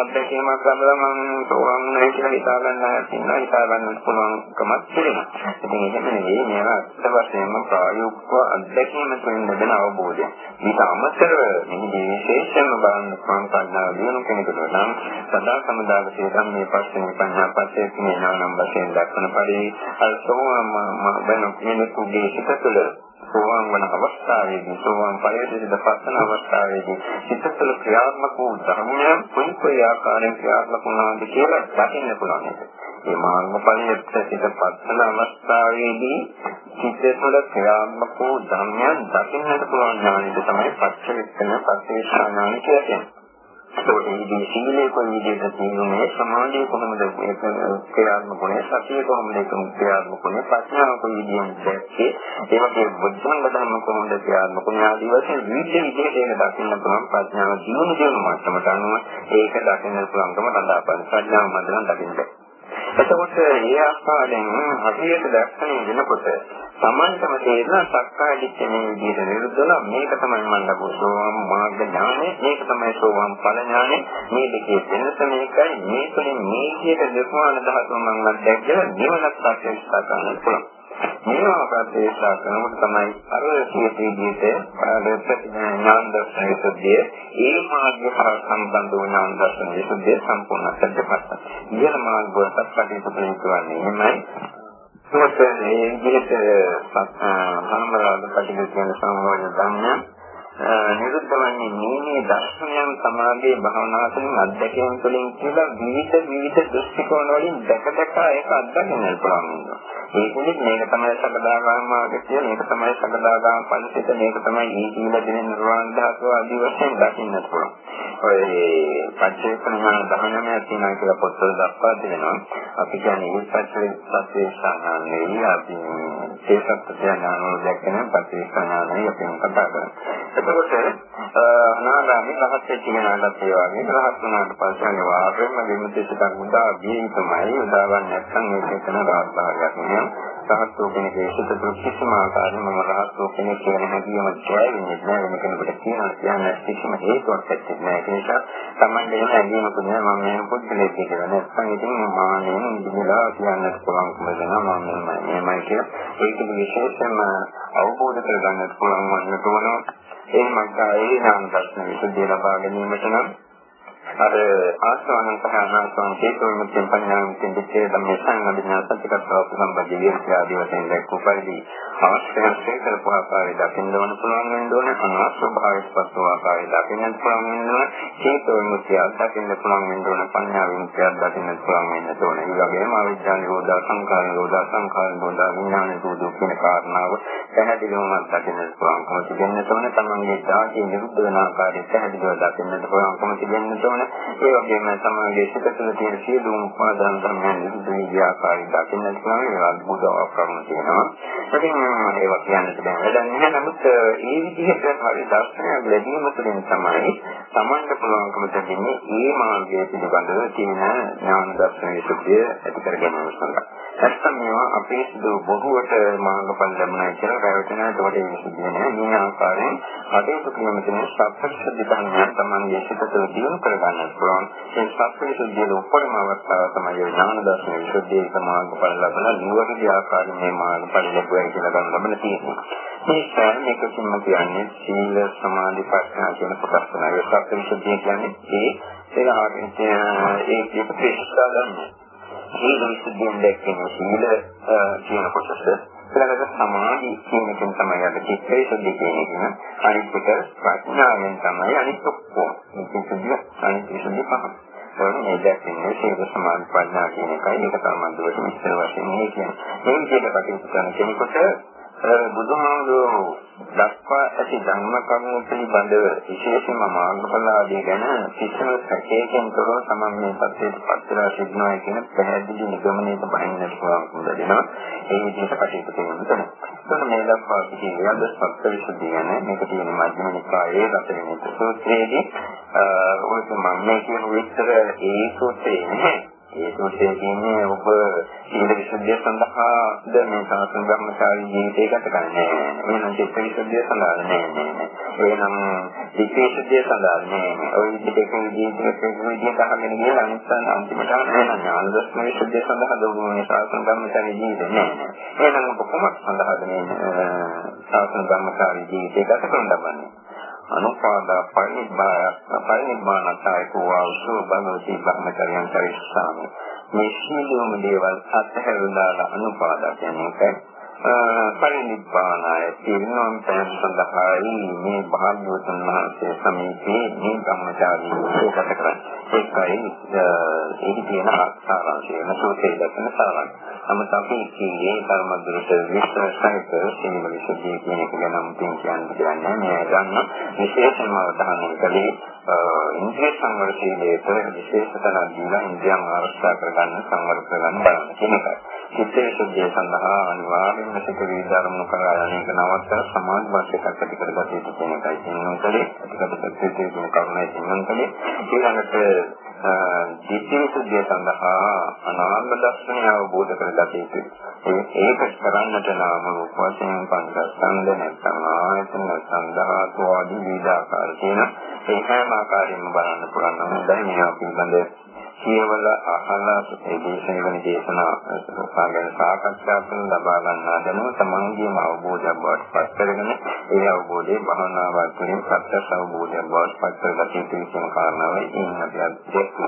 අත්දැකීමක් ගන්නලා මම සෝවාන් නැහැ කියලා හිතා ගන්න හිතනවා හිතා ගන්න පුළුවන්කමක් තියෙනවා. ඉතින් එහෙම නෙවෙයි මේවා අත්ත වශයෙන්ම ප්‍රායෝගිකව අත්දැකීම තුළින් ලැබෙන අවබෝධය. ඊට අමතරව මේ විශේෂයෙන්ම බලන්න පුළුවන් පඤ්ඤාව දිනු කෙනෙකුට නම් සදා සමදාග තේරම් මේ පස්සේ පඤ්ඤා පස්සේ කියන නම් වශයෙන් දක්වන පරිදි අර සෝවාන් වෙන කෙනෙකුගේ සිත තුළ සෝවාන් වන අවස්ථාවේදී සෝවාන් ඵලයේදී පස්සන අවස්ථාවේදී සිත තුළ ක්‍රියාත්මක වූ ධර්මයන් කොයි කොයි ආකාරයෙන් ක්‍රියාත්මක වුණාද කියලා දකින්න පුළුවන්. මේ මාර්ගඵලයේ සිත පස්සන අවස්ථාවේදී සිත තුළ ක්‍රියාත්මක වූ ධර්මයන් දකින්නට පුළුවන් ඥානෙට තමයි පච්ච වෙන පස්සේ ඥානෙ කියන්නේ. ඒකෝදී සීලේ කොයි විදිහට තියෙන්නේ සමාධිය කොහොමද ක්‍රියාත්මක වුනේ සතිය කොහොමද ක්‍රියාත්මක වුනේ ප්‍රඥාව කොයි විදිහට දැක්කේ ඒ වගේ බුද්ධංග ධර්ම කොහොමද ක්‍රියාත්මක වුනේ ආදී වශයෙන් විවිධ විදිහට ඒක දකින්න පුළුවන් ප්‍රඥාව ජීවන ජීවන මට්ටමට අනුව ඒක දකින්න පුළුවන්කම රඳාපන්න ප්‍රඥාව මන්දනම් දකින්න එතකොට මේ ආකාරයෙන් හරියට දැක්කම වෙනකොට Tamanටම තේරෙන සක්කාය දිට්ඨිය මේ විදිහට නිරුද්ධලා මේක තමයි මම ලබපු සෝවාන් මාර්ග ඥානෙ. මේක තමයි සෝවාන් ඵල ඥානෙ. මේ දෙකේ වෙනස මේකයි. මේ තුලින් මේ විදිහට නිර්වාණ ධාතුව මම අත්දැකලා නිවනක් සාක්ෂාත් කරගන්න පුළුවන්. මේවා ප්‍රදේශා කරනකොට තමයි අර සියත විදිහට ඥාන දර්ශන විසුද්ධිය ඒ මාර්ගය හරහා සම්බන්ධ වූ ඥාන දර්ශන විසුද්ධිය සම්පූර්ණ කරගත්තා. ඊළඟ මාර්ගය සත්‍යයෙන් පිළිතුරන්නේ එහෙමයි. සෝතේ මේ විදිහට සම්මරාද කටයුතු කරන සම්මෝධන ධර්ම නිරුද්ධ වන්නේ මේ දර්ශනයන් සමාධියේ භාවනා තුළින් අධ්‍යක්ෂණ තුළින් කියලා විවිධ විවිධ දෘෂ්ටිකෝණ වලින් දැක දැක ඒක අත්දකින්න පුළුවන්. ඒකෙදි මේක තමයි සකදාගාම මාර්ගය මේක තමයි සකදාගාම පරිසිත මේක තමයි ඊ කියලා දෙන නිර්වාණ ධාතුව ආදී වශයෙන් දකින්න පුළුවන්. ඔය පංචේකරණ 19 තියෙනවා කියලා පොත්වල දක්වා දෙනවා. අපි කියන්නේ මේ පංචේ සත්‍යය අපි ඒකත් ඥානවල දැක්කම පංචේකරණයි අපි කතා කරන්නේ. එතකොට අනාගාමී රහත් වෙච්ච කෙනාට ඒ වගේ රහත් වුණාට පස්සේ අනිවාර්යයෙන්ම විමුක්තියට උදා ජීවිතමයි උදාවන් නැත්නම් මේක කරන රහත් භාවයක් නෙවෙයි. රහත් වූ කෙනෙකුගේ සිත තුළ කිසිම ආකාරයක මම රහත් වූ කෙනෙක් කියන හැඟීම දැනෙන්නේ නැහැ. වෙන කෙනෙකුට කියනවා කියන්නේ කිසිම හේතුවක් නැති නෑ ඒ නිසා Tamande එන හැඟීමක් නෑ මම මේ පුද්ගලයෙක් කියලා නැත්නම් ඉතින් මානෙන් ඉඳලා කියන්නත් පුළුවන්කම දෙනවා මම මෙහෙමයි. මෙහෙමයි කියලා ඒක විශේෂයෙන්ම අවබෝධ කරගන්නත් පුළුවන් වන්නට ඕන එහෙමත් ඒ නාම දර්ශන විසුද්ධිය ලබා ගැනීමට නම් අර ආස්වාන සහනාසෝන් චේතෝමුක්තිය පඤ්ඤාමුක්තිය දෙකේ ධම්මේ සංගදිනා සත්‍යකත්ව සම්බන්ධ විද්‍යාදී වශයෙන් දැක්වූ පරිදි අවශ්‍යයන් ශේකර පහපාරේ දකින්න ඕන පුළුවන් වෙන දෝන අනාත්ම භාවයට පස්ව ආකාරය දකින්න පුළුවන් වෙන දෝන චේතෝමුක්තිය දකින්න පුළුවන් වෙන දෝන පඤ්ඤාමුක්තිය දකින්න පුළුවන් වෙන දෝන ඒ වගේම අවිද්‍යා නිරෝධා සංඛාර නිරෝධා සංඛාර නිරෝධා විඥාන නිරෝධෝ කියන කාරණාව පැහැදිලිවම දකින්න පුළුවන්කම තිබෙන්න ඕන. තමන්ගේ ධාතිය නිරුද්ධ වෙන ආකාරය පැහැදිලිව දකින්නට පුළුවන්කම තිබෙන්න ඕන. ඒ වගේම තමයි සිත තුළ තියෙන සියලුම උපාදාන ධර්මයන් නිරුද්ධ ආකාරය දකින්නට පුළුවන් ඒවා අద్භූතව කරන්න තියෙනවා. ඉතින් ඒවා කියන්නට දැන් වැඩක් නැහැ. නමුත් ඒ විදිහට හරි දර්ශනයක් ලැබීම තුළින් තමයි Tamanට පුළුවන්කම දෙන්නේ මේ මාර්ගය පිළිබඳව තියෙන ඥාන දර්ශන විසුද්ධිය ඇති කර ගැනීම සඳහා. නැත්නම් මේවා අපේ සිදු බොහෝවට මාර්ගඵල ලැබුණා කියලා පැවැටෙන ඒකට ඒ විසුද්ධිය නෑ. මේ ආකාරයෙන් කටයුතු කිරීම තුළ සත්‍යක්ෂ ධර්මයන් Tamanගේ සිත තුළ දියුණු කරගන්න පුළුවන්. ඒ සත්‍යක්ෂ දියුණු උපරිම අවස්ථාව තමයි ඥාන දර්ශන විසුද්ධිය සමාර්ගඵල ලැබලා නිවැරදි ආකාරයෙන් මේ මාර්ගඵල ලැබුවා කියලා ගන්න ලබන තියෙනවා. මේ සෑම එකකින්ම කියන්නේ සීල සමාධි ප්‍රඥා කියන කොටස් තමයි. සත්‍ය විසුද්ධිය කියන්නේ ඒ ඒක ආකාරයෙන් ඒ ඒක ප්‍රතිස්ථා ගන්නවා. සීල විසුද්ධියෙන් දැක්කේ සීල කියන කොටස ඊළඟට සමාධි කියන එකෙන් තමයි අපි චිත්තේ සුද්ධි කියන එක. අනිත් එක ප්‍රඥාවෙන් තමයි අනිත් ඔක්කොම. මේක සුද්ධිය අනිත් සුද්ධි පහ. වල මේ දැක්කේ සීල සමාධි ප්‍රඥා කියන එකයි. ඒක තමයි දුවට විස්තර වශයෙන් මේ කියන්නේ. මේ විදිහට කටයුතු කරන කෙනෙකුට බුදුහාමුදුරුවෝ දක්වා ඇති ධර්ම කරුණු පිළිබඳව විශේෂයෙන්ම මාර්ගඵල ආදී ගැන කිසිම සැකයකින් තොරව තමයි මේ පත්‍යයට පත්‍රා සිද්ධනවා කියන පැහැදිලි නිගමනයක බහින්නට පුළුවන් වෙනවා. ඒ විදිහට කටයුතු කරන්න ඕනේ. එතන මේ දක්වා කිසිම යද්ද සත්‍ය විසුද්ධිය ගැන මේක තියෙන මධ්‍යම නිකායේ රතරින් සූත්‍රයේදී ඔය මම මේ කියන විස්තර ඒ සූත්‍රයේ නැහැ. ඒ සූත්‍රයේ කියන්නේ ඔබ සීල විසුද්ධිය සඳහාද මේ සාසන බ්‍රහ්මචාරී ජීවිතය ගත කරන්නේ. එහෙනම් චිත්ත විසුද්ධිය සඳහා නෙමෙයි. එහෙනම් ධිට්ඨි විසුද්ධිය සඳහා නෙමෙයි. ඔය විදිහට ජීවිතයක විදිහට අහගෙන ගිහලා අනිත්‍යන අන්තිමට එහෙනම් ඥාන දර්ශන විසුද්ධිය සඳහා දොබෝ මේ සාසන බ්‍රහ්මචාරී ජීවිතය නෙමෙයි. එහෙනම් ඔබ කොහොමද සඳහාද මේ සාසන බ්‍රහ්මචාරී ජීවිතය ගත කරන්න ලබන්නේ? අනුපාදා පරිනිබ්බාන පරිනිබ්බානසයි කෝවසු බගවති බ්‍රහ්මචර්යයන් පරිස්සාමි මේ සියලුම දේවල් අත්හැරලා අනුපාදා කියන එකයි පරිනිබ්බානය පිරිනොම් පෑම සඳහායි මේ භාග්‍යවතුන් වහන්සේ සමීපේ මේ ධම්මචාරී සෝපත කරන්නේ. ඒකයි ඒකේ තියෙන ආකාරය නසෝතේ දක්වන සාරාංශය. නමුත් අපි කියන්නේ ධර්මද්දරට විස්තර සහිත සීල විසුද්ධිය කියන එක ගැන මුලින් කියන්න දෙන්නේ නෑ. ගන්න විශේෂම උදාහරණ කලේ ඉන්ද්‍රිය සංවර සීලයට විශේෂ තැනක් දීලා ඉන්ද්‍රියන් ආරක්ෂා කරගන්න සංවර කරගන්න බලන්න කියන එකයි. චිත්තේ සුද්ධිය සඳහා අනිවාර්යයෙන්ම සිත විදර්මණු කරා යන එක නවත්ත සමාධි වාක්‍යයක් ඇති කරගත යුතු කියන එකයි කියනකලේ අතිකට ප්‍රතිචේ කියන කරුණයි කියනකලේ ඊළඟට චිත්තේ සුද්ධිය සඳහා අනාත්ම දර්ශනය අවබෝධ කරගත යුතුයි. ඒක කරන්නට නාම රූප වශයෙන් පංචස්කන්ධ නැත්නම් ආයතන සඳහා ආදී විවිධාකාර තියෙන ඒ හැම ආකාරයෙන්ම බලන්න පුළුවන් නම් දැන් මේ පිළිබඳ කියවල අහලා ඒ දේශන වෙන දේශනා සාගන සාකච්ඡා කරන ලබා ගන්නා දැනුම තමන්ගේම අවබෝධයක් බවට පත් කරගෙන ඒ අවබෝධයේ භවනාවක් තුළින් ප්‍රත්‍යක්ෂ අවබෝධයක් බවට පත් කරගත යුතු කියන කාරණාවයි ඉන්න අපි අධ්‍යක්ෂ.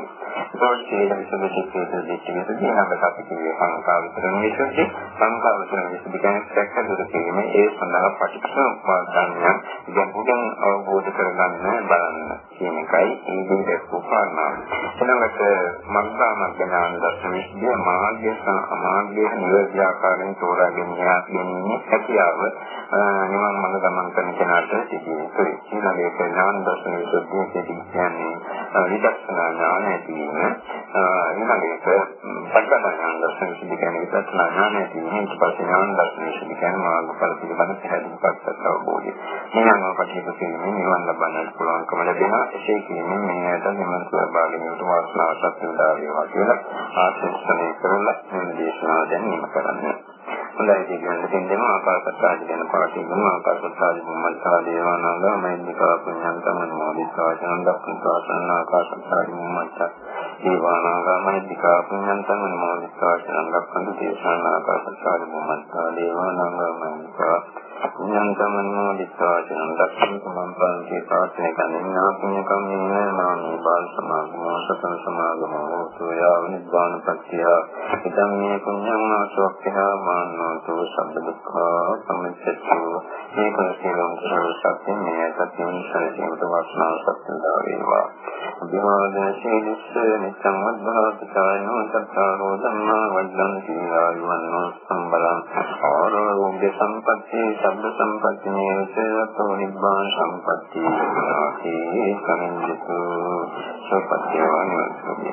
ඒකෝටේ විසුද්ධියේ දෙච්චිනේ දිනකට අපි කියේ සංකල්ප විතරන විසුද්ධි සංකල්ප විතරන විසුද්ධි ගැන සැකසුරු කිරීමේ ඒ සඳහා පටිච්චසමුප්පාදයන් ගැඹුරින් අවබෝධ කරගන්න බලන්න කියන එකයි ඒ විදිහට උපානාව. එනකොට මග්ගා මග්ගඥාන දර්ශන විද්‍යා මාර්ගය සහ අමාර්ගය නිවැරදි ආකාරයෙන් තෝරා ගැනීම හැකියාව නිවන් මඟ ගමන් කරන කෙනාට සිදුවේ යුතුයි. ඊළඟට ඥාන දර්ශන විද්‍යාවේ කියන්නේ විදර්ශනා ඥාන ඇතිවීම ඊළඟට පටලවා ඥාන දර්ශන විද්‍යාවේ විදර්ශනා ඥාන ඇතිවීම ඊට පස්සේ ඥාන දර්ශන විද්‍යාවේ මාර්ගඵල පිළිබඳ පැහැදිලි පස්සත් අවබෝධය. මේනම් කටයුතු කිරීමෙන් නිවන් ලබන්නට පුළුවන්කම ලැබෙනවා. එසේ කිරීමෙන් මේකට නිවන් සුවභාගයෙන් වාසනාව සත්‍ය උදා වේවා කියලා ආශිර්වාද කරලා මේ දේශනාව දැන් නිම කරන්නේ. හොඳයි කියන දෙන්නම ආකාශත්තාජ කියන පාඩේ ගමු ආකාශත්තාජ මුම්මල්තා දේවානන්ද මෛත්‍රිකා පුඤ්ඤන්තමන් මොදිස්සා චන්දක්ඛ සාසන ආකාශත්තාජ මුම්මල්තා දේවානාගාමනිකා පුඤ්ඤන්තං අනුමෝදිතා චරණ රක්ඛන්තු දේශනාකාශාරි මොමන්තා දේවානාගාමනිකා පුඤ්ඤන්තං අනුමෝදිතා චරණ රක්ඛන්තු මම් පන්ති ප්‍රාර්ථනා කන්නා පුඤ්ඤ කම්මේන මාමි බාල සමාගමෝ සතං සමාගමෝ හෝතු යාව නිබ්බාන පත්‍ය ඉදං මේ පුඤ්ඤං ආසෝක්ඛා මාන්නෝතු සබ්බ දුක්ඛා සම්මිච්ඡතු මේක සියලුම සත්‍ය මේ සත්‍යං සරසීමට වාසනාව සත්‍යදා වේවා අභිවාදන සීලිස්ස නිච්ඡං වද්ධාපිතායනෝ සත්තාරෝ ධම්මා වද්දං සීලායුවන්නෝ සම්බලං ආරෝග්‍ය සම්පatti සබ්බ සම්පatti නේසයතෝ නිබ්බාන සම්පatti ආදී කමින්දිතු සපත්‍යවන්ති